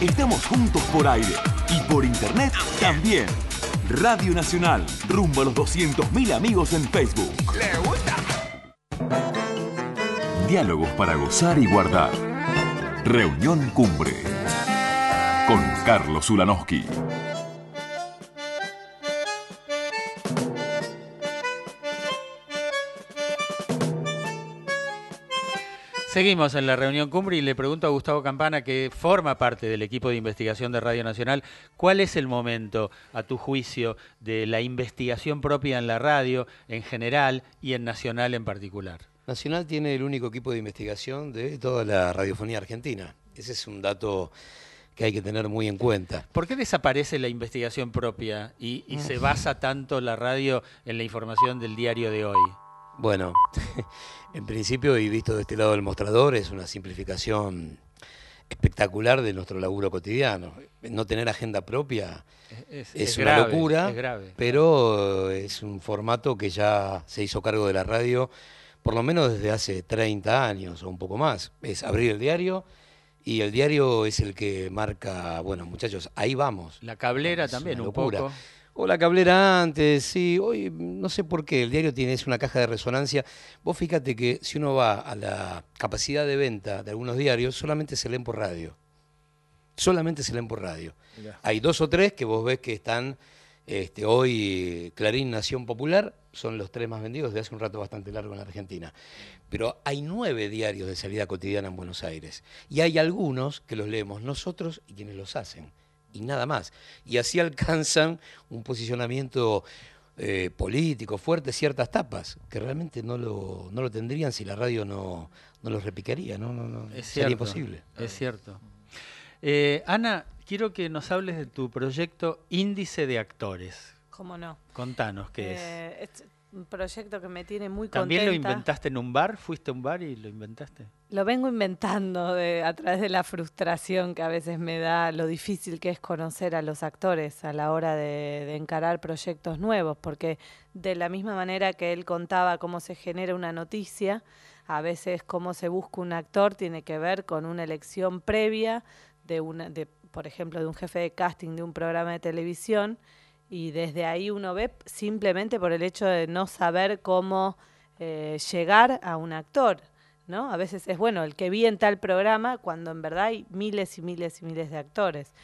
Estamos juntos por aire y por internet también. Radio Nacional, rumbo a los 200.000 amigos en Facebook. ¿Le gusta? Diálogos para gozar y guardar. Reunión Cumbre. Con Carlos Ulanowski. Seguimos en la reunión cumbre y le pregunto a Gustavo Campana, que forma parte del equipo de investigación de Radio Nacional, ¿cuál es el momento, a tu juicio, de la investigación propia en la radio en general y en Nacional en particular? Nacional tiene el único equipo de investigación de toda la radiofonía argentina. Ese es un dato que hay que tener muy en cuenta. ¿Por qué desaparece la investigación propia y, y se basa tanto la radio en la información del diario de hoy? Bueno, [LAUGHS] en principio, y visto de este lado del mostrador, es una simplificación espectacular de nuestro laburo cotidiano. No tener agenda propia Es- es, es una grave, locura, es grave. pero es un formato que ya se hizo cargo de la radio por lo menos desde hace 30 años o un poco más. Es abrir el diario y el diario es el que marca, bueno, muchachos, ahí vamos. La cablera Es también, una un locura. poco. O la cablera antes, sí. Hoy no sé por qué, el diario tiene es una caja de resonancia. Vos fíjate que si uno va a la capacidad de venta de algunos diarios, solamente se leen por radio. Solamente se leen por radio. Mirá. Hay dos o tres que vos ves que están este, hoy Clarín Nación Popular, son los tres más vendidos de hace un rato bastante largo en la Argentina. Pero hay nueve diarios de salida cotidiana en Buenos Aires. Y hay algunos que los leemos nosotros y quienes los hacen. Y nada más. Y así alcanzan un posicionamiento eh, político fuerte ciertas tapas, que realmente no lo, no lo tendrían si la radio no, no los repicaría. No, no, no. Es Sería cierto, imposible. Es cierto. Eh, Ana, quiero que nos hables de tu proyecto Índice de Actores. ¿Cómo no? Contanos qué es. Eh, es un proyecto que me tiene muy ¿También lo contenta. inventaste en un bar? ¿Fuiste a un bar y lo inventaste? Lo vengo inventando de- a través de la frustración que a veces me da lo difícil que es conocer a los actores a la hora de, de encarar proyectos nuevos, porque de la misma manera que él contaba cómo se genera una noticia, a veces cómo se busca un actor tiene que ver con una elección previa de una, de, por ejemplo, de un jefe de casting de un programa de televisión, y desde ahí uno ve simplemente por el hecho de no saber cómo eh, llegar a un actor. ¿no? A veces es bueno el que vi en tal programa cuando en verdad hay miles y miles y miles de actores.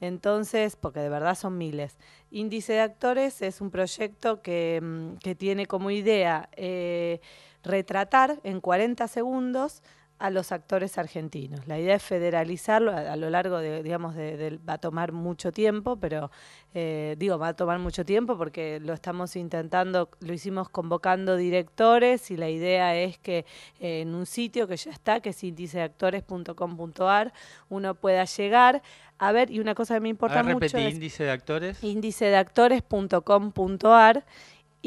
Entonces, porque de verdad son miles. Índice de Actores es un proyecto que, mm, que tiene como idea eh, retratar en 40 segundos a los actores argentinos. La idea es federalizarlo a, a lo largo de, digamos, de, de- va a tomar mucho tiempo, pero eh, digo, va a tomar mucho tiempo porque lo estamos intentando, lo hicimos convocando directores y la idea es que eh, en un sitio que ya está, que es índicedeactores.com.ar, uno pueda llegar a ver, y una cosa que me importa ver, mucho repetí, es índice de actores. índicedeactores.com.ar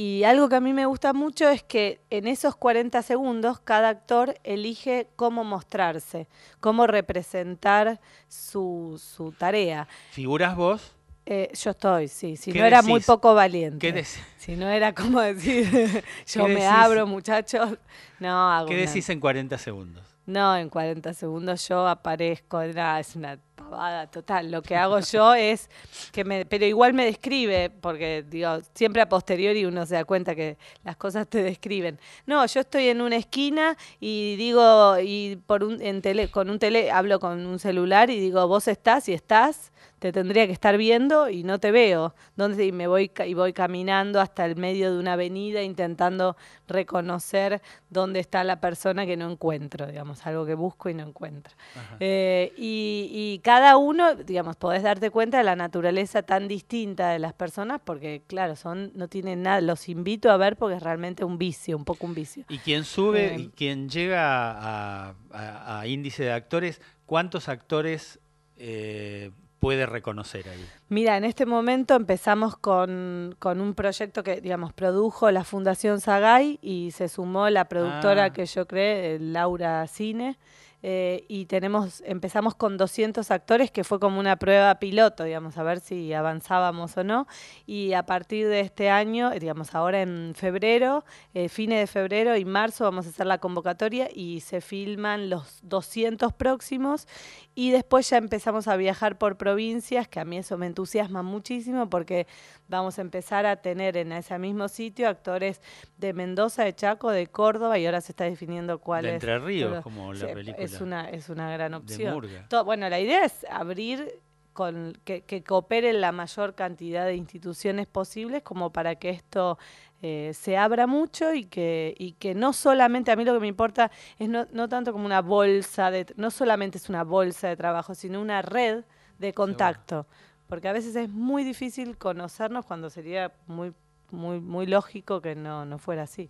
y algo que a mí me gusta mucho es que en esos 40 segundos cada actor elige cómo mostrarse, cómo representar su, su tarea. ¿Figuras vos? Eh, yo estoy, sí. Si ¿Qué no era muy poco valiente. ¿Qué decís? Si no era como decir, [LAUGHS] yo ¿Qué me decís? abro, muchachos. No, hago ¿Qué decís en 40 segundos? No, en 40 segundos yo aparezco, nada, es una pavada total. Lo que hago yo [LAUGHS] es que me, pero igual me describe, porque digo, siempre a posteriori uno se da cuenta que las cosas te describen. No, yo estoy en una esquina y digo, y por un, en tele, con un tele, hablo con un celular y digo, vos estás y estás, te tendría que estar viendo y no te veo. ¿Dónde? Y me voy y voy caminando hasta el medio de una avenida intentando reconocer dónde está la persona que no encuentro, digamos, algo que busco y no encuentro. Eh, y, y cada uno, digamos, podés darte cuenta de la naturaleza tan distinta de las personas porque, claro, son no tienen nada. Los invito a ver porque es realmente un vicio, un poco un vicio. Y quien sube, Eh, y quien llega a, a- a índice de actores, ¿cuántos actores eh, puede reconocer ahí? Mira, en este momento empezamos con, con un proyecto que, digamos, produjo la Fundación Sagay y se sumó la productora Ah. que yo creé, eh, Laura Cine. Eh, y tenemos, empezamos con 200 actores, que fue como una prueba piloto, digamos, a ver si avanzábamos o no. Y a partir de este año, eh, digamos, ahora en febrero, eh, fines de febrero y marzo, vamos a hacer la convocatoria y se filman los 200 próximos. Y después ya empezamos a viajar por provincias, que a mí eso me entusiasma muchísimo porque vamos a empezar a tener en ese mismo sitio actores de Mendoza, de Chaco, de Córdoba y ahora se está definiendo cuál De es. Entre Ríos, pero- como la sí, película Es una, es una gran opción. Bueno, la idea es abrir con que, que cooperen la mayor cantidad de instituciones posibles como para que esto eh, se abra mucho y que, y que no solamente, a mí lo que me importa es no, no tanto como una bolsa, de, no solamente es una bolsa de trabajo, sino una red de contacto. Porque a veces es muy difícil conocernos cuando sería muy, muy, muy lógico que no, no fuera así.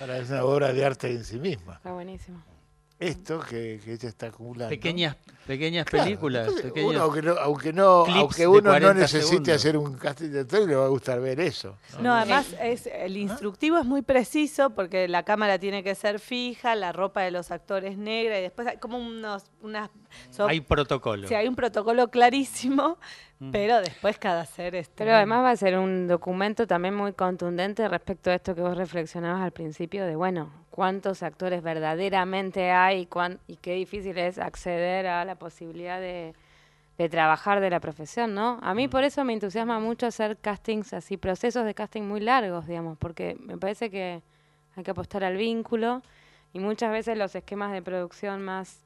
Ahora es una obra de arte en sí misma. Está buenísimo. Esto que, que ella está acumulando. Pequeñas, pequeñas Claro, películas. entonces, pequeños uno, aunque no, aunque no, uno no 40 necesite segundos. hacer un casting de actor, le va a gustar ver eso. No, además es, el instructivo es muy preciso porque la cámara tiene que ser fija, la ropa de los actores negra y después hay como unos, unas... son- Hay protocolo. Sí, hay un protocolo clarísimo, Mm. pero después cada ser es... Pero además va a ser un documento también muy contundente respecto a esto que vos reflexionabas al principio de, bueno, cuántos actores verdaderamente hay y, cuán- y qué difícil es acceder a la posibilidad de, de trabajar de la profesión, ¿no? A mí por eso me entusiasma mucho hacer castings así, procesos de casting muy largos, digamos, porque me parece que hay que apostar al vínculo y muchas veces los esquemas de producción más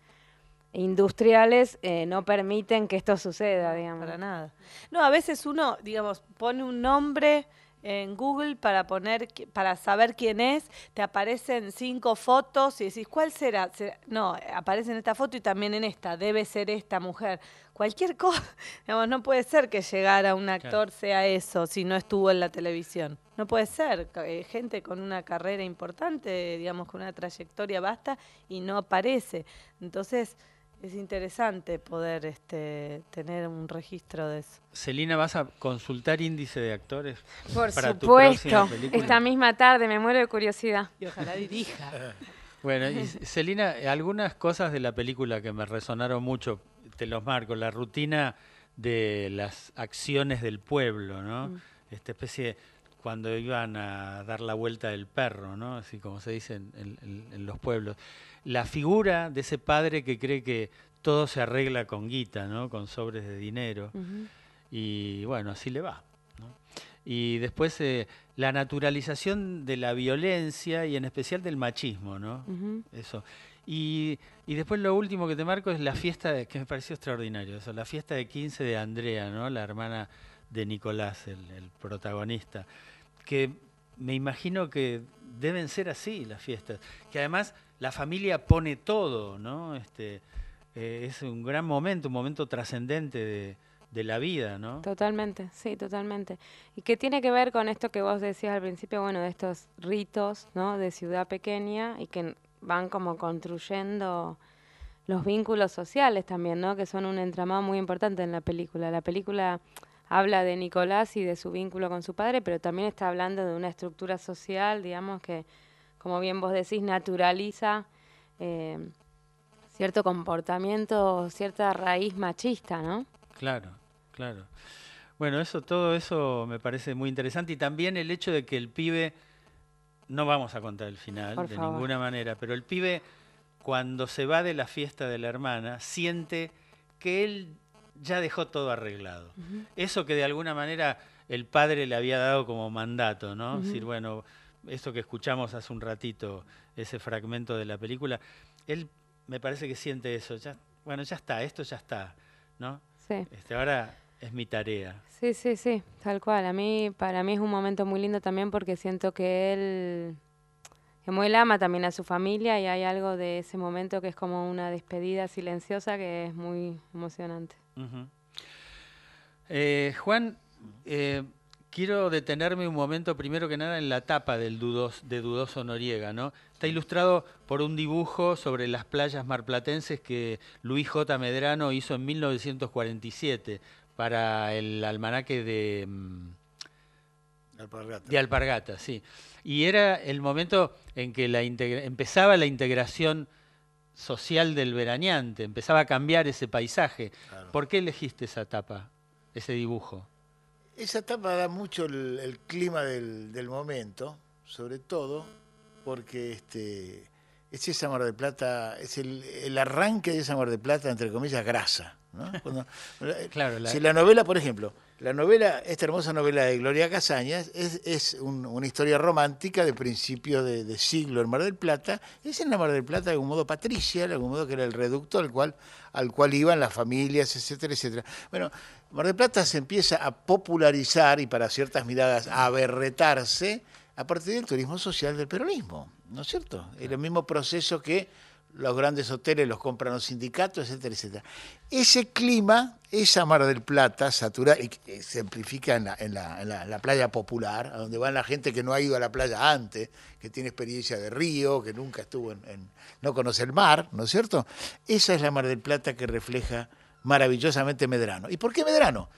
industriales eh, no permiten que esto suceda, digamos. Para nada. No, a veces uno, digamos, pone un nombre en Google para poner, para saber quién es, te aparecen cinco fotos y decís, ¿cuál será? ¿Será? No, aparece en esta foto y también en esta, debe ser esta mujer. Cualquier [LAUGHS] cosa, digamos, no puede ser que llegara un actor sea eso si no estuvo en la televisión. No puede ser. Eh, gente con una carrera importante, digamos, con una trayectoria vasta y no aparece. Entonces, es interesante poder este, tener un registro de eso. Celina, ¿vas a consultar índice de actores? Por para tu próxima supuesto, película? esta misma tarde me muero de curiosidad. Y ojalá dirija. [LAUGHS] Bueno, y Celina, algunas cosas de la película que me resonaron mucho, te los marco, la rutina de las acciones del pueblo, ¿no? Mm. Esta especie de- cuando iban a dar la vuelta del perro, ¿no? Así como se dice en- en los pueblos. La figura de ese padre que cree que todo se arregla con guita, ¿no? Con sobres de dinero. Y bueno, así le va. ¿no? Y después eh, la naturalización de la violencia y en especial del machismo, ¿no? Eso. Y, y después lo último que te marco es la fiesta, de, que me pareció extraordinario, eso, la fiesta de 15 de Andrea, ¿no? La hermana de Nicolás, el, el protagonista, que me imagino que deben ser así las fiestas, que además la familia pone todo, ¿no? Este, eh, es un gran momento, un momento trascendente de, de la vida, ¿no? Totalmente, sí, totalmente. Y que tiene que ver con esto que vos decías al principio, bueno, de estos ritos, ¿no? De ciudad pequeña y que van como construyendo los vínculos sociales también, ¿no? Que son un entramado muy importante en la película. La película habla de Nicolás y de su vínculo con su padre, pero también está hablando de una estructura social, digamos, que, como bien vos decís, naturaliza eh, cierto comportamiento, cierta raíz machista, ¿no? Claro, claro. Bueno, eso, todo eso me parece muy interesante y también el hecho de que el pibe, no vamos a contar el final Por de favor. ninguna manera, pero el pibe cuando se va de la fiesta de la hermana siente que él ya dejó todo arreglado. Eso que de alguna manera el padre le había dado como mandato, ¿no? Ujú. decir, bueno, esto que escuchamos hace un ratito, ese fragmento de la película, él me parece que siente eso, ya, bueno, ya está, esto ya está, ¿no? Sí. Este, ahora es mi tarea. Sí, sí, sí, tal cual. A mí, para mí es un momento muy lindo también porque siento que él, que muy él ama también a su familia y hay algo de ese momento que es como una despedida silenciosa que es muy emocionante. Eh, Juan, eh, quiero detenerme un momento, primero que nada, en la tapa del Dudos, de Dudoso Noriega, ¿no? Está ilustrado por un dibujo sobre las playas marplatenses que Luis J. Medrano hizo en 1947 para el almanaque de, mm, Alpargata. de Alpargata, sí. Y era el momento en que la empezaba la integración social del veraneante, empezaba a cambiar ese paisaje. ¿Por qué elegiste esa tapa, ese dibujo? Esa etapa da mucho el, el clima del, del momento, sobre todo porque este, es esa Mar de Plata, es el, el arranque de esa Mar de Plata, entre comillas, grasa. ¿no? [LAUGHS] Cuando- Claro, la- si la novela, por ejemplo, la novela, esta hermosa novela de Gloria Casañas, es, es un- una historia romántica de principio de, de siglo en Mar del Plata. Es en la Mar del Plata de algún modo patricia, de algún modo que era el reducto al cual, al cual iban las familias, etcétera, etcétera. Bueno, Mar del Plata se empieza a popularizar y para ciertas miradas a aberretarse a partir del turismo social del peronismo, ¿no es cierto? Es el mismo proceso que los grandes hoteles los compran los sindicatos, etcétera, etcétera. Ese clima, esa Mar del Plata, saturada, que se amplifica en la, playa popular, a donde van la gente que no ha ido a la playa antes, que tiene experiencia de río, que nunca estuvo en- no conoce el mar, ¿no es cierto? Esa es la Mar del Plata que refleja maravillosamente Medrano. ¿Y por qué Medrano?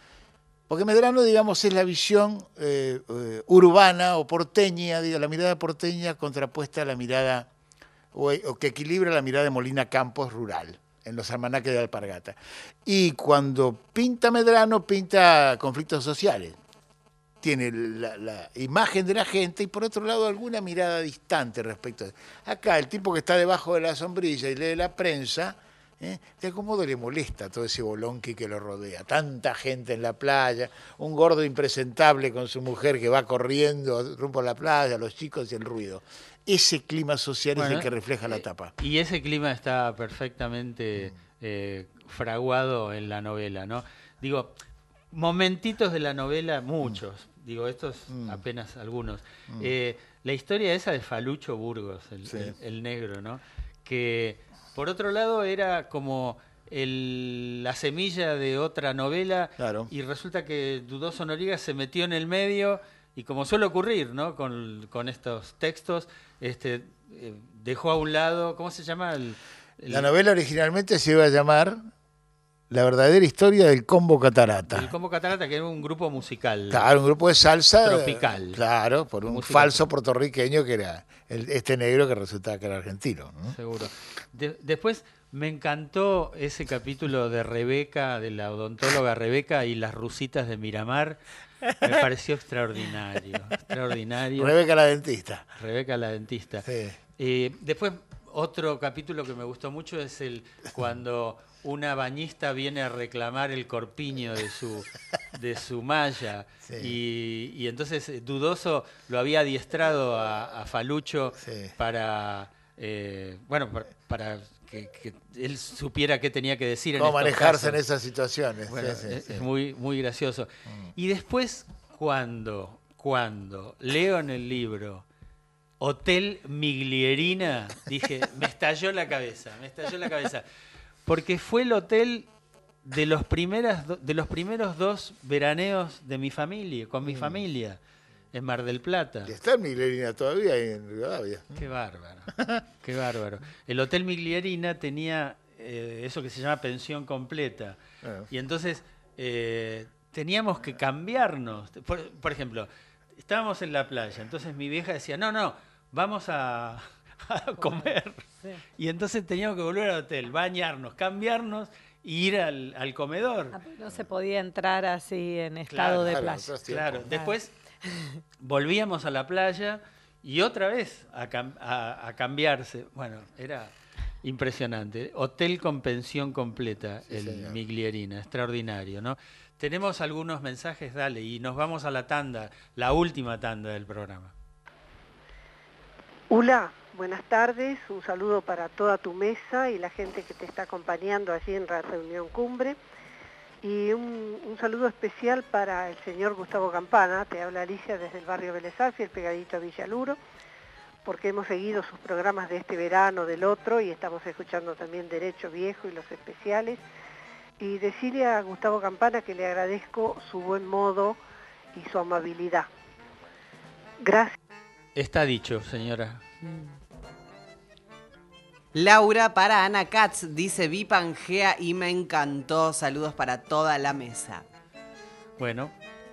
Porque Medrano, digamos, es la visión eh, eh, urbana o porteña, la mirada porteña contrapuesta a la mirada, o, o que equilibra la mirada de Molina Campos rural, en los almanaques de Alpargata. Y cuando pinta Medrano, pinta conflictos sociales. Tiene la, la imagen de la gente y por otro lado alguna mirada distante respecto a... Acá el tipo que está debajo de la sombrilla y lee la prensa, ¿eh? de algún modo le molesta todo ese bolonqui que lo rodea. Tanta gente en la playa, un gordo impresentable con su mujer que va corriendo rumbo a la playa, los chicos y el ruido. Ese clima social es el que refleja la tapa. Y ese clima está perfectamente eh, fraguado en la novela, ¿no? Digo, momentitos de la novela, muchos. Digo, estos apenas algunos. Mm. Eh, la historia esa de Falucho Burgos, el, Sí. el- el negro, ¿no? Que por otro lado era como el- la semilla de otra novela y resulta que Dudoso Noriega se metió en el medio y como suele ocurrir, ¿no? Con, con estos textos, este, eh, dejó a un lado, ¿cómo se llama? El- el- La novela originalmente se iba a llamar La verdadera historia del combo catarata. El Combo Catarata, que era un grupo musical. Claro, un grupo de salsa. Tropical. Claro, por un falso puertorriqueño que era el- este negro que resultaba que era argentino. ¿no? Seguro. De- después me encantó ese capítulo de Rebeca, de la odontóloga Rebeca y las rusitas de Miramar. Me pareció extraordinario. [LAUGHS] Extraordinario. Rebeca la dentista. Rebeca la dentista. Eh, después, otro capítulo que me gustó mucho es el cuando una bañista viene a reclamar el corpiño de su, de su malla. [LAUGHS] Y, y entonces eh, Dudoso lo había adiestrado a, a Falucho para, eh, bueno, para, para que, que él supiera qué tenía que decir. Cómo manejarse en esas situaciones. Bueno, Sí, sí, es, muy, muy gracioso. Y después, cuando, cuando leo en el libro Hotel Miglierina, dije, me estalló la cabeza, me estalló la cabeza. Porque fue el hotel de los, primeras, do- de los primeros dos veraneos de mi familia, con mi familia, en Mar del Plata. Y está en Milerina todavía ahí en Rivadavia. Qué bárbaro, qué bárbaro. El Hotel Miglierina tenía eh, eso que se llama pensión completa. Y entonces eh, teníamos que cambiarnos. Por, por ejemplo, estábamos en la playa, entonces mi vieja decía, no, no, vamos a, [LAUGHS] a comer. Y entonces teníamos que volver al hotel, bañarnos, cambiarnos e ir al, al comedor. Ah, No se podía entrar así en estado de playa. Claro, después [LAUGHS] volvíamos a la playa y otra vez a, cam- a- a cambiarse. Bueno, era impresionante. Hotel con pensión completa, el señor. Miglierina, extraordinario, ¿no? Tenemos algunos mensajes, dale, y nos vamos a la tanda, la última tanda del programa. Hola, buenas tardes. Un saludo para toda tu mesa y la gente que te está acompañando allí en la reunión cumbre. Y un, un saludo especial para el señor Gustavo Campana. Te habla Alicia desde el barrio Vélez el pegadito a Villaluro, porque hemos seguido sus programas de este verano, del otro, y estamos escuchando también Derecho Viejo y los especiales. Y decirle a Gustavo Campana que le agradezco su buen modo y su amabilidad. Gracias. Está dicho, señora. Laura para Ana Katz dice vi Pangea y me encantó. Saludos para toda la mesa. Bueno,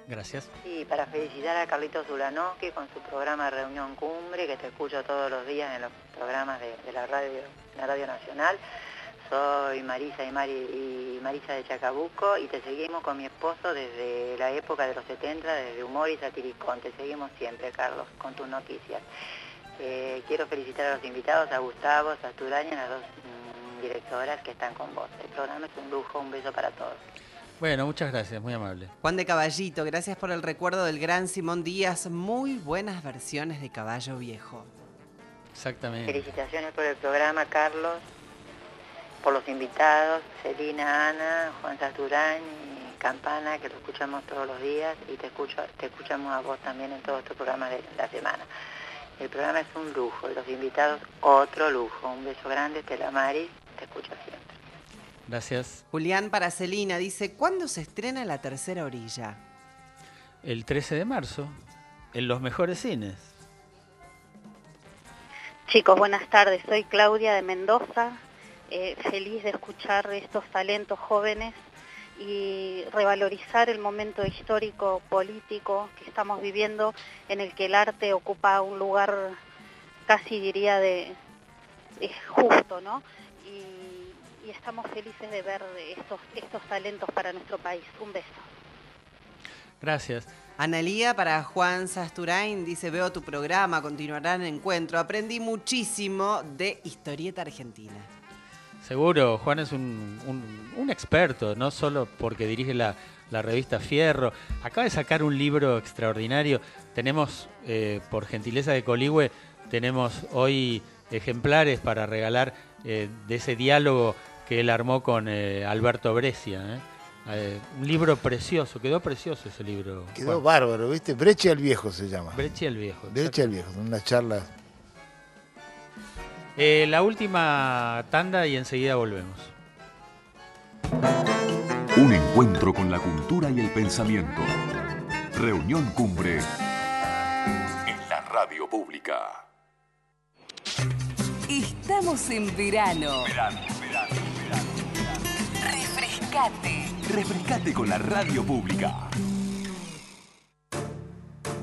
gracias. Y para felicitar a Carlitos Zulanowski con su programa Reunión Cumbre, que te escucho todos los días en los programas de, de la radio la radio nacional. Soy Marisa y, Mari, y Marisa de Chacabuco y te seguimos con mi esposo desde la época de los 70, desde Humor y Satiricón. Te seguimos siempre, Carlos, con tus noticias. Eh, quiero felicitar a los invitados, a Gustavo, a Sasturaña, a las dos mm, directoras que están con vos. El programa es un lujo, un beso para todos. Bueno, muchas gracias, muy amable. Juan de Caballito, gracias por el recuerdo del gran Simón Díaz. Muy buenas versiones de Caballo Viejo. Exactamente. Felicitaciones por el programa, Carlos, por los invitados, Celina, Ana, Juan Saturán y Campana, que lo escuchamos todos los días y te escucho, te escuchamos a vos también en todos estos programas de la semana. El programa es un lujo los invitados otro lujo. Un beso grande, Estela Maris, te escucho siempre. Gracias. Julián para Celina dice, ¿cuándo se estrena La Tercera Orilla? El 13 de marzo, en los mejores cines. Chicos, buenas tardes. Soy Claudia de Mendoza. eh, feliz de escuchar estos talentos jóvenes y revalorizar el momento histórico político que estamos viviendo en el que el arte ocupa un lugar casi diría de es justo, ¿no? Y, y estamos felices de ver estos, estos talentos para nuestro país. Un beso. Gracias. Analía para Juan Sasturain dice, veo tu programa, continuarán en encuentro. Aprendí muchísimo de historieta argentina. Seguro, Juan es un, un- un experto, no solo porque dirige la, la revista Fierro. Acaba de sacar un libro extraordinario. Tenemos, eh, por gentileza de Coligüe, tenemos hoy ejemplares para regalar eh, de ese diálogo que él armó con eh, Alberto Brescia. ¿eh? Eh, un libro precioso, quedó precioso ese libro. Quedó Juan. bárbaro, ¿viste? Breche al Viejo se llama. Breccia el Viejo. Breche al Viejo, una charla. Eh, la última tanda y enseguida volvemos. Un encuentro con la cultura y el pensamiento. Reunión Cumbre en la radio pública. Estamos en verano. Verano, verano, verano. Refrescate. Refrescate con la radio pública.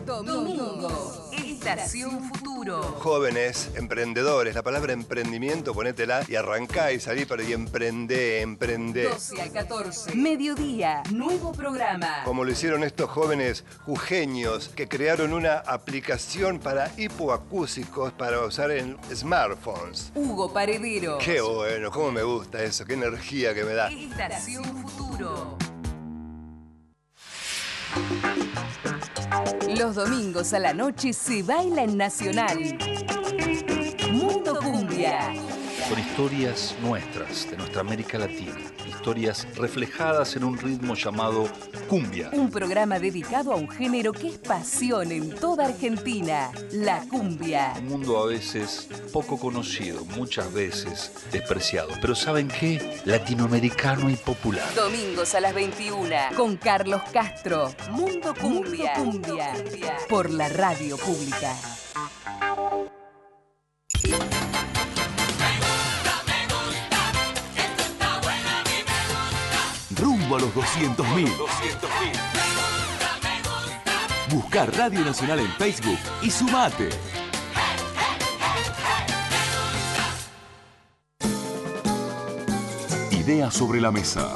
Domingo. Estación Futuro. Jóvenes, emprendedores, la palabra emprendimiento, ponétela y arrancá y salí para y emprendé, emprendé. 12 a 14. Mediodía. Nuevo programa. Como lo hicieron estos jóvenes jujeños que crearon una aplicación para hipoacúsicos para usar en smartphones. Hugo Paredero. Qué bueno, cómo me gusta eso, qué energía que me da. Estación Futuro. Los domingos a la noche se baila en Nacional. Mundo Cumbia. Son historias nuestras, de nuestra América Latina, historias reflejadas en un ritmo llamado cumbia. Un programa dedicado a un género que es pasión en toda Argentina, la cumbia. Un mundo a veces poco conocido, muchas veces despreciado, pero ¿saben qué? Latinoamericano y popular. Domingos a las 21 con Carlos Castro, Mundo Cumbia, cumbia. por la radio pública. Rumbo a los 200.000. Buscar Radio Nacional en Facebook y sumate. Ideas sobre la mesa.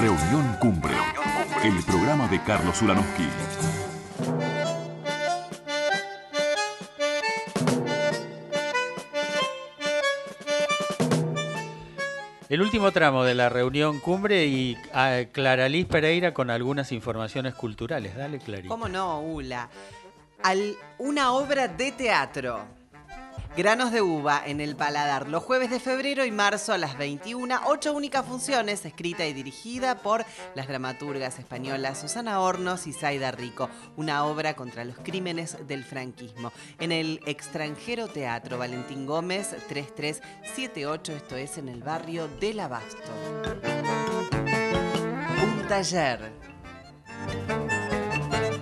Reunión Cumbre. El programa de Carlos Ulanowski. El último tramo de la reunión cumbre y a Clara Liz Pereira con algunas informaciones culturales. Dale, Clarita. ¿Cómo no, Ula? Al, una obra de teatro. Granos de uva en el paladar, los jueves de febrero y marzo a las 21, ocho únicas funciones, escrita y dirigida por las dramaturgas españolas Susana Hornos y Zaida Rico, una obra contra los crímenes del franquismo. En el extranjero teatro Valentín Gómez 3378, esto es en el barrio del Abasto. Un taller.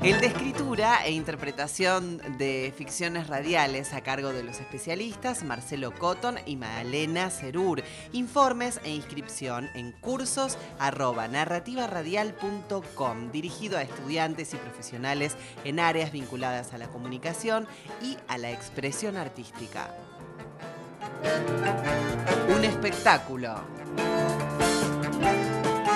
El de escritura e interpretación de ficciones radiales a cargo de los especialistas Marcelo Cotton y Malena Cerur. Informes e inscripción en cursos narrativaradial.com, dirigido a estudiantes y profesionales en áreas vinculadas a la comunicación y a la expresión artística. Un espectáculo.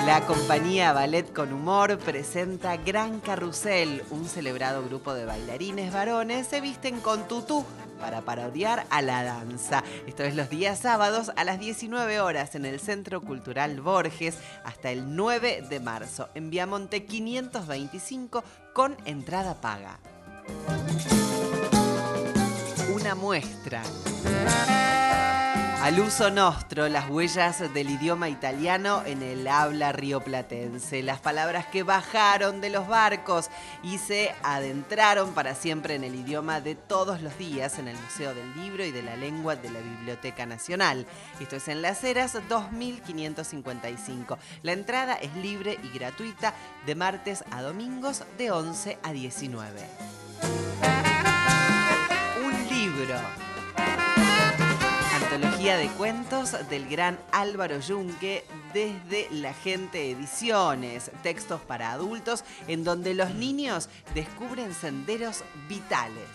La compañía Ballet con Humor presenta Gran Carrusel, un celebrado grupo de bailarines varones se visten con tutú para parodiar a la danza. Esto es los días sábados a las 19 horas en el Centro Cultural Borges hasta el 9 de marzo en Viamonte 525 con entrada paga. Una muestra. Al uso nostro, las huellas del idioma italiano en el habla rioplatense, las palabras que bajaron de los barcos y se adentraron para siempre en el idioma de todos los días en el Museo del Libro y de la Lengua de la Biblioteca Nacional. Esto es en Las Heras 2555. La entrada es libre y gratuita de martes a domingos de 11 a 19. Un libro. De cuentos del gran Álvaro Yunque desde La Gente Ediciones. Textos para adultos en donde los niños descubren senderos vitales.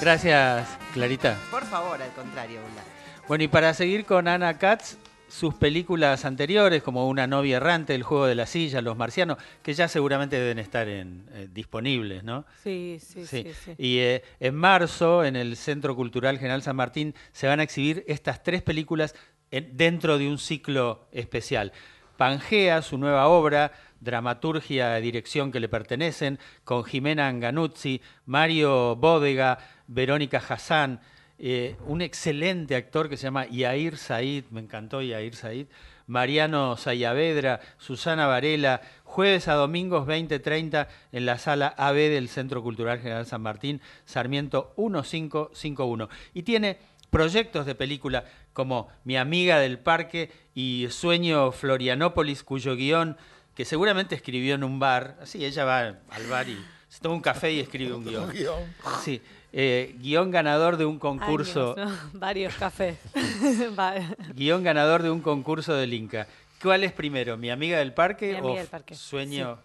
Gracias, Clarita. Por favor, al contrario, Ula. Bueno, y para seguir con Ana Katz, sus películas anteriores, como Una novia errante, El juego de la silla, Los marcianos, que ya seguramente deben estar en, eh, disponibles, ¿no? Sí, sí, sí. sí, Y eh, en marzo, en el Centro Cultural General San Martín, se van a exhibir estas tres películas en- dentro de un ciclo especial. Pangea, su nueva obra, dramaturgia y dirección que le pertenecen, con Jimena Anganuzzi, Mario Bódega, Verónica Hassan, eh, un excelente actor que se llama Yair Said, me encantó Yair Said, Mariano Sayavedra, Susana Varela, jueves a domingos 20.30 en la sala AB del Centro Cultural General San Martín, Sarmiento 1551. Y tiene proyectos de película como Mi amiga del parque y Sueño Florianópolis, cuyo guion, que seguramente escribió en un bar, así ella va al bar y se toma un café y escribe un guion. [LAUGHS] Un guion. Sí, eh, guion ganador de un concurso. Años, ¿no? [LAUGHS] Varios cafés. [LAUGHS] Guión ganador de un concurso del Inca. ¿Cuál es primero? ¿Mi amiga del parque Mi amiga o del parque, Sueño?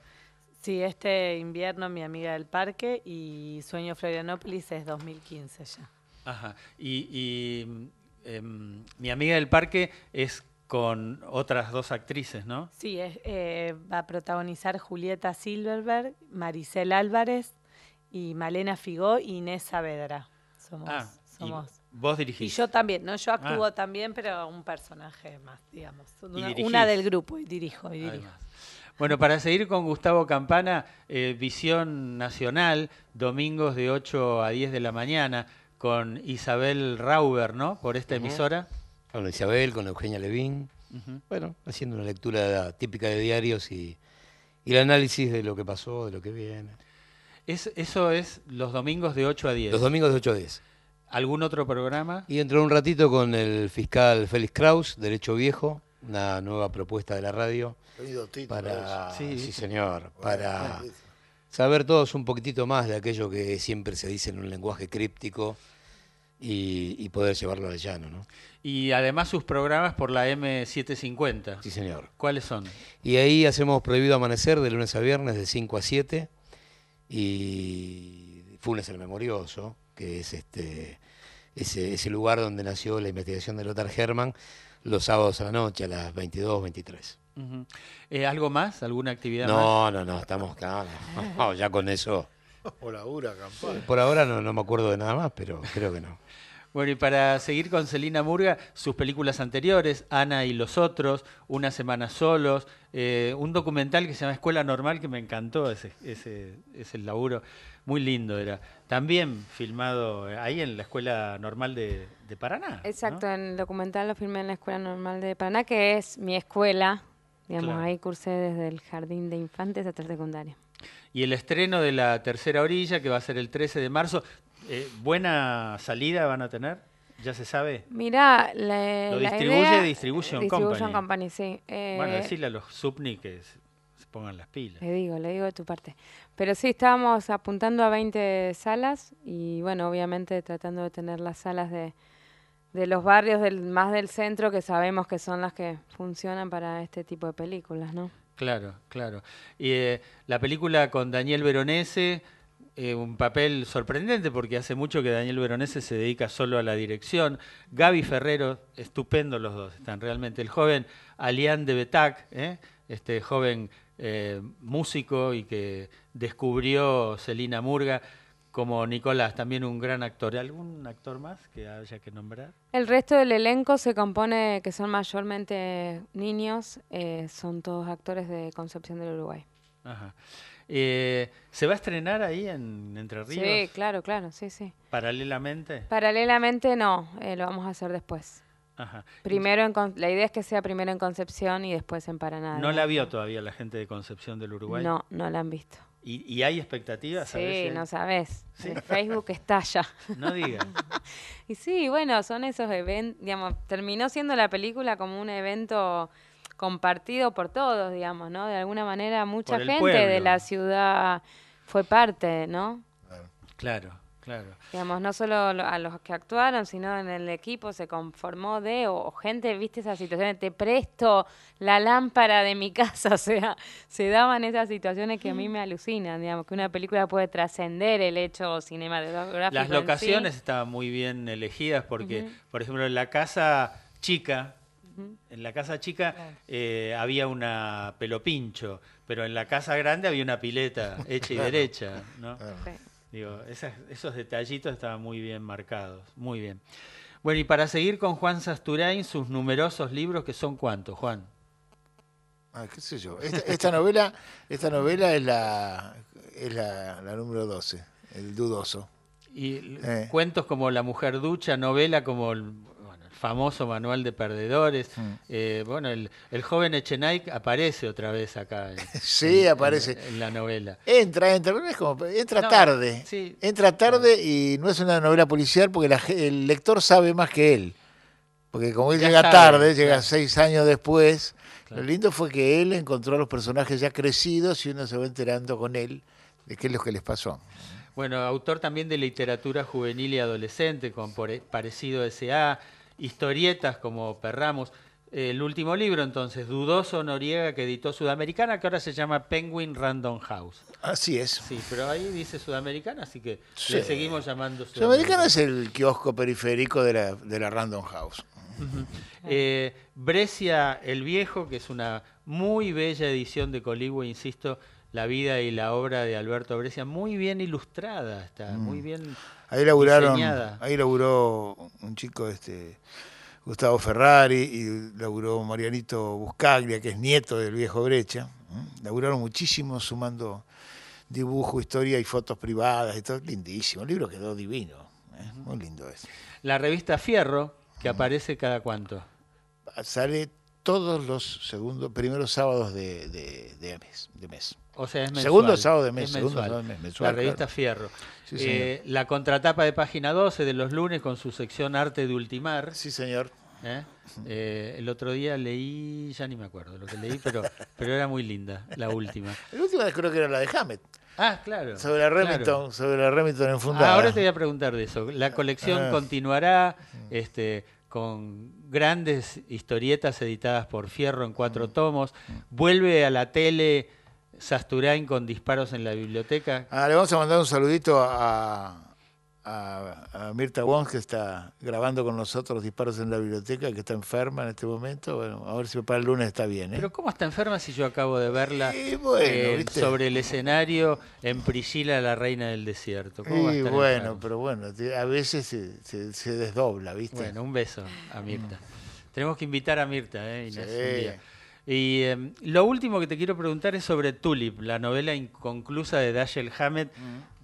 Sí, este invierno mi amiga del parque y Sueño Florianópolis es 2015 ya. Ajá. Y, y, em, Mi amiga del parque es con otras dos actrices, ¿no? Sí, es, eh, va a protagonizar Julieta Silverberg, Maricel Álvarez y Malena Figó y Inés Saavedra. Somos, Ah, y somos. vos Y dirigís. yo también, ¿no? Yo actúo Ah. también, pero un personaje más, digamos. Una, del grupo y dirijo, y dirijo. Bueno, para seguir con Gustavo Campana, eh, Visión Nacional, domingos de 8 a 10 de la mañana, con Isabel Rauber, ¿no? Por esta emisora. Con Isabel, con Eugenia Levín. Bueno, haciendo una lectura típica de diarios y, y el análisis de lo que pasó, de lo que viene. Es, eso es los domingos de 8 a 10. Los domingos de 8 a 10. ¿Algún otro programa? Y dentro de un ratito con el fiscal Félix Kraus, Derecho Viejo, una nueva propuesta de la radio. Tito, Para, sí, Sí. señor, para saber todos un poquitito más de aquello que siempre se dice en un lenguaje críptico y, y poder llevarlo al llano, ¿no? Y además sus programas por la M750. Sí, señor. ¿Cuáles son? Y ahí hacemos Prohibido Amanecer de lunes a viernes de 5 a 7 y Funes el Memorioso, que es este ese, ese lugar donde nació la investigación de Lothar Hermann, los sábados a la noche a las 22, 23. Ujú. Eh, ¿Algo más? ¿Alguna actividad más? No, no, no, estamos no, no, no, [LAUGHS] ya con eso. [LAUGHS] O labura, campana. Por ahora no, no me acuerdo de nada más, pero creo que no. Bueno, y para seguir con Celina Murga, sus películas anteriores, Ana y los otros, Una semana solos, eh, un documental que se llama Escuela Normal que me encantó, ese, ese, ese laburo, muy lindo era. También filmado ahí en la Escuela Normal de, de Paraná. Exacto, en el documental lo filmé en la Escuela Normal de Paraná, que es mi escuela. Digamos, Claro. ahí cursé desde el jardín de infantes hasta el secundario. Y el estreno de La Tercera Orilla, que va a ser el 13 de marzo, eh, ¿buena salida van a tener? ¿Ya se sabe? Mira, la, Lo la distribuye idea- Distribution Distribution Company. Company, sí. bueno, Eh, decirle a los Supni que se, se pongan las pilas. Le digo, le digo de tu parte. Pero sí, estábamos apuntando a 20 salas y bueno, obviamente tratando de tener las salas de, de los barrios del, más del centro que sabemos que son las que funcionan para este tipo de películas, ¿no? Claro, claro. Y eh, la película con Daniel Veronese, eh, un papel sorprendente porque hace mucho que Daniel Veronese se dedica solo a la dirección. Gaby Ferrero, estupendo los dos, están realmente. El joven Alián de Betac, ¿eh? este joven eh, músico y que descubrió Celina Murga como Nicolás, también un gran actor. ¿Algún actor más que haya que nombrar? El resto del elenco se compone, que son mayormente niños, eh, son todos actores de Concepción del Uruguay. Ajá. Eh, ¿Se va a estrenar ahí en Entre Ríos? Sí, claro, claro, sí, sí. ¿Paralelamente? Paralelamente no, eh, lo vamos a hacer después. Ajá. Primero, en Con- la idea es que sea primero en Concepción y después en Paraná. ¿No la vio todavía la gente de Concepción del Uruguay? No, no la han visto. ¿Y, y hay expectativas? ¿Sabés si Sí, no sabes. ¿Sí? El Facebook estalla. [LAUGHS] No digas. [LAUGHS] y sí, bueno, son esos eventos, digamos, terminó siendo la película como un evento compartido por todos, digamos, ¿no? De alguna manera mucha gente de la ciudad fue parte, ¿no? Claro, claro. Digamos, no solo lo- a los que actuaron, sino en el equipo se conformó de, o, o gente, viste esas situaciones, te presto la lámpara de mi [LAUGHS] casa, o sea, se daban esas situaciones que a mí me alucinan, digamos, que una película puede trascender el hecho cinematográfico. Las en sí. locaciones estaban muy bien elegidas porque, por ejemplo, en la casa chica, En la casa chica eh, había una pelopincho, pero en la casa grande había una pileta [LAUGHS] hecha y derecha, ¿no? Sí. Digo, esas- esos detallitos estaban muy bien marcados, muy bien. Bueno, y para seguir con Juan Sasturain, sus numerosos libros, que son cuántos, Juan? Ah, qué sé yo. Esta, esta novela, esta novela es la es la, la número 12, El dudoso. Y Eh. cuentos como La mujer ducha, novela como el famoso manual de perdedores. Mm. Eh, bueno, el, el joven Echenique aparece otra vez acá. en- [LAUGHS] Sí, en- aparece. En, en la novela. Entra, entra, pero es como, entra No, tarde. sí. Entra tarde y no es una novela policial porque la el lector sabe más que él. Porque como él Ya llega sabe, tarde, llega claro. seis años después, Claro. lo lindo fue que él encontró a los personajes ya crecidos y uno se va enterando con él de qué es lo que les pasó. Bueno, autor también de literatura juvenil y adolescente, con parecido S.A., historietas como Perramos. El último libro, entonces, Dudoso Noriega, que editó Sudamericana, que ahora se llama Penguin Random House. Así es. Sí, pero ahí dice Sudamericana, así que Sí. le seguimos llamando Sudamericano es el kiosco periférico de la, de la Random House. Eh, Brescia el Viejo, que es una muy bella edición de Coligüe, insisto, la vida y la obra de Alberto Brescia, muy bien ilustrada, está Mm. muy bien Ahí laburaron, diseñada. ahí laburó un chico, este, Gustavo Ferrari, y laburó Marianito Buscaglia, que es nieto del viejo Brecha. Laburaron muchísimo sumando dibujo, historia y fotos privadas y todo. Lindísimo, el libro quedó divino. ¿eh? Muy lindo es. La revista Fierro, que aparece cada cuánto. Sale todos los segundos, primeros sábados de, de- de mes, de mes. O sea, es mensual. Segundo sábado de mes, Es segundo sábado de mes, mensual, La revista claro. Fierro. Sí, Eh, la contratapa de página 12 de los lunes con su sección Arte de Ultimar. Sí, señor. ¿Eh? Eh, el otro día leí, ya ni me acuerdo lo que leí, pero, [LAUGHS] pero era muy linda, la última. La última creo que era la de Hammett. Ah, claro. Sobre la Remington, claro. sobre la Remington enfundada. Ahora te voy a preguntar de eso. La colección Ah. continuará este, con grandes historietas editadas por Fierro en Mm. cuatro tomos. Vuelve a la tele Sasturain con disparos en la biblioteca. Ah, le vamos a mandar un saludito a, a, a Mirta Wong, que está grabando con nosotros disparos en la biblioteca, que está enferma en este momento. Bueno, a ver si para el lunes está bien. ¿eh? Pero ¿cómo está enferma si yo acabo de verla bueno, eh, sobre el escenario en Priscila, la reina del desierto? ¿Cómo va a estar bueno, enferma? pero bueno, a veces se, se- se desdobla, ¿viste? Bueno, un beso a Mirta. Tenemos que invitar a Mirta, ¿eh, Inés? Sí. un día. Y eh, lo último que te quiero preguntar es sobre Tulip, la novela inconclusa de Dashiell Hammett.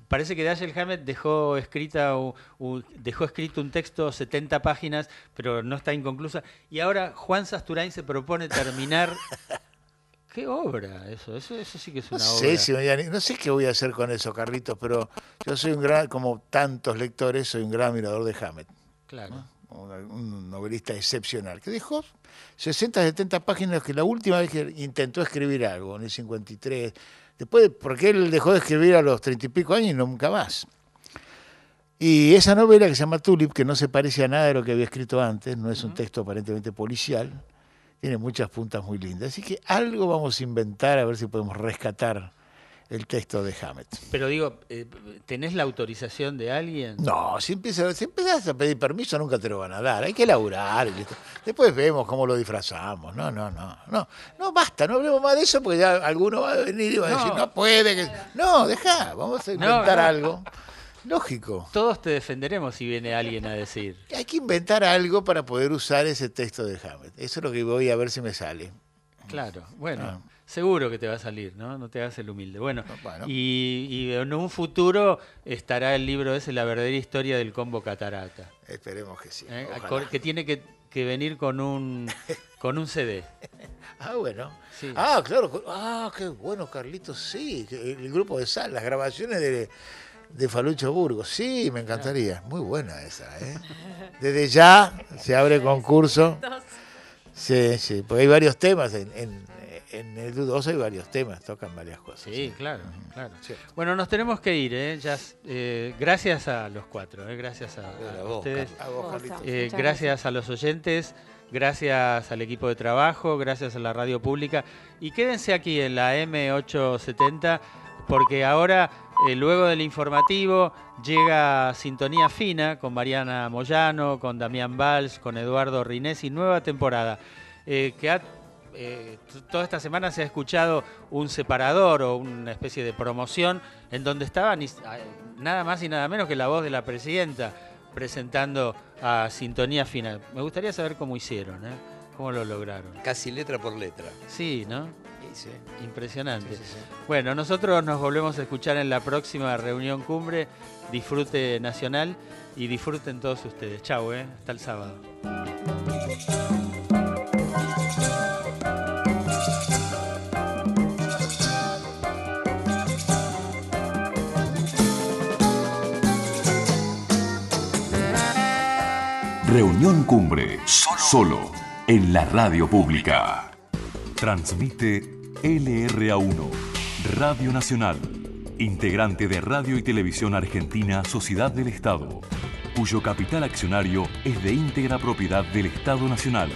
Parece que Dashiell Hammett dejó escrita u- u- dejó escrito un texto 70 páginas, pero no está inconclusa. Y ahora Juan Sasturain se propone terminar. [LAUGHS] ¿Qué obra eso? Eso, eso sí que es No una sé, obra. si voy a- no sé qué voy a hacer con eso, Carlitos, pero yo soy un gran, como tantos lectores, soy un gran admirador de Hammett. Claro. Un novelista excepcional, que dejó 60, 70 páginas que la última vez que intentó escribir algo, en el 53, después, porque él dejó de escribir a los 30 y pico años y nunca más. Y esa novela que se llama Tulip, que no se parece a nada de lo que había escrito antes, no es un texto aparentemente policial, tiene muchas puntas muy lindas. Así que algo vamos a inventar a ver si podemos rescatar el texto de Hammett. Pero digo, eh, ¿tenés la autorización de alguien? No, si, empiezas, si empezás a pedir permiso nunca te lo van a dar. Hay que laburar. y. Después vemos cómo lo disfrazamos. No, no, no. No, no basta, no hablemos más de eso porque ya alguno va a venir y va a decir, No. no puede. que-". No, deja, vamos a inventar no. algo. Lógico. Todos te defenderemos si viene alguien a decir. Hay que inventar algo para poder usar ese texto de Hammett. Eso es lo que voy a ver si me sale. Claro, bueno, Ah. Seguro que te va a salir, ¿no? No te hagas el humilde. Bueno, bueno. Y, y en un futuro estará el libro ese, La verdadera historia del combo catarata. Esperemos que sí. ¿eh? Que tiene que, que venir con un, con un CD. [LAUGHS] Ah, bueno. Sí. Ah, claro. Ah, qué bueno, Carlitos. Sí, el grupo de sal, las grabaciones de, de Falucho Burgos. Sí, me encantaría. Muy buena esa, ¿eh? Desde ya se abre [LAUGHS] concurso. Sí, sí, porque hay varios temas. En, en, en el Dudoso hay varios temas, tocan varias cosas. Sí, claro, claro. Bueno, nos tenemos que ir, ¿eh? Ya, eh, gracias a los cuatro, ¿eh? gracias a, a vos, ustedes. A vos. Eh, Muchas gracias a los oyentes, gracias al equipo de trabajo, gracias a la radio pública y quédense aquí en la M870 porque ahora, eh, luego del informativo, llega Sintonía Fina con Mariana Moyano, con Damián Valls, con Eduardo Rinesi, nueva temporada eh, que ha eh, toda esta semana se ha escuchado un separador o una especie de promoción en donde estaba ni- nada más y nada menos que la voz de la presidenta presentando a Sintonía Final. Me gustaría saber cómo hicieron, ¿eh? cómo lo lograron. Casi letra por letra. Sí, ¿no? Sí, sí. Impresionante. Bueno, nosotros nos volvemos a escuchar en la próxima reunión cumbre. Disfrute nacional y disfruten todos ustedes. Chau, ¿eh? Hasta el sábado. Reunión Cumbre, solo en la radio pública. Transmite LRA1, Radio Nacional, integrante de Radio y Televisión Argentina Sociedad del Estado, cuyo capital accionario es de íntegra propiedad del Estado Nacional.